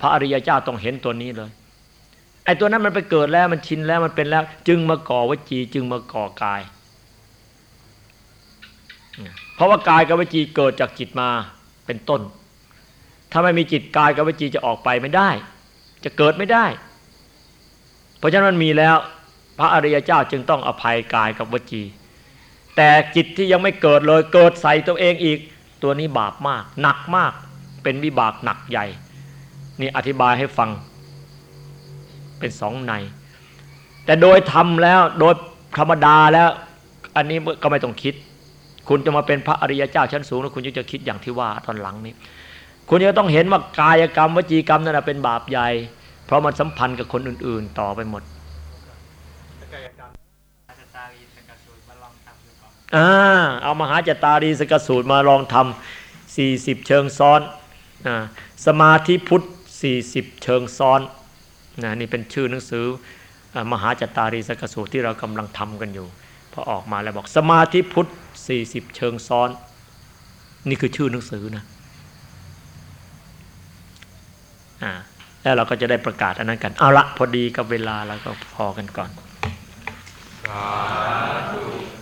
พระอริยเจ้าต้องเห็นตัวนี้เลยไอ้ตัวนั้นมันไปเกิดแล้วมันชินแล้วมันเป็นแล้ว จึงมาก่อวจี จึงมาก่อกาย เพราะว่ากายกับวจีเกิดจากจิตมาเป็นต้น ถ้าไม่มีจิตกายกับวจีจะออกไปไม่ได้ จะเกิดไม่ได้ เพราะฉะนั้นมันมีแล้ว พระอริยเจ้าจึงต้องอภัยกายกับวจี แต่จิตที่ยังไม่เกิดเลยเกิดใส่ตัวเองอีก ตัวนี้บาปมาก หนักมาก เป็นวิบากหนักใหญ่ นี่อธิบายให้ฟัง เป็นสองใน แต่โดยทำแล้วโดยธรรมดาแล้ว อันนี้ก็ไม่ต้องคิด คุณจะมาเป็นพระอริยเจ้าชั้นสูงแล้วคุณจะคิดอย่างที่ว่าตอนหลังนี้ คุณจะต้องเห็นว่ากายกรรมวจีกรรมนั่นเป็นบาปใหญ่ เพราะมันสัมพันธ์กับคนอื่น ๆ ต่อไปหมด กายกรรมอาจจะตาลีสกัดสูตรมาลองทำดูก่ อนอ่าเอามหาจตารีสกสูตรมาลองทำสี่สิบเชิงซ้อนอ่าสมาธิพุทธสี่สิบเชิงซ้อนนะนี่เป็นชื่อหนังสืออมหาจตารีสกสูตรที่เรากำลังทำกันอยู่พอออกมาแล้วบอกสมาธิพุทธสี่สิบเชิงซ้อน นี่คือชื่อหนังสือนะอ่าแล้วเราก็จะได้ประกาศอันนั้นกัน เอาละพอดีกับเวลาแล้วก็พอกันก่อน สาธุ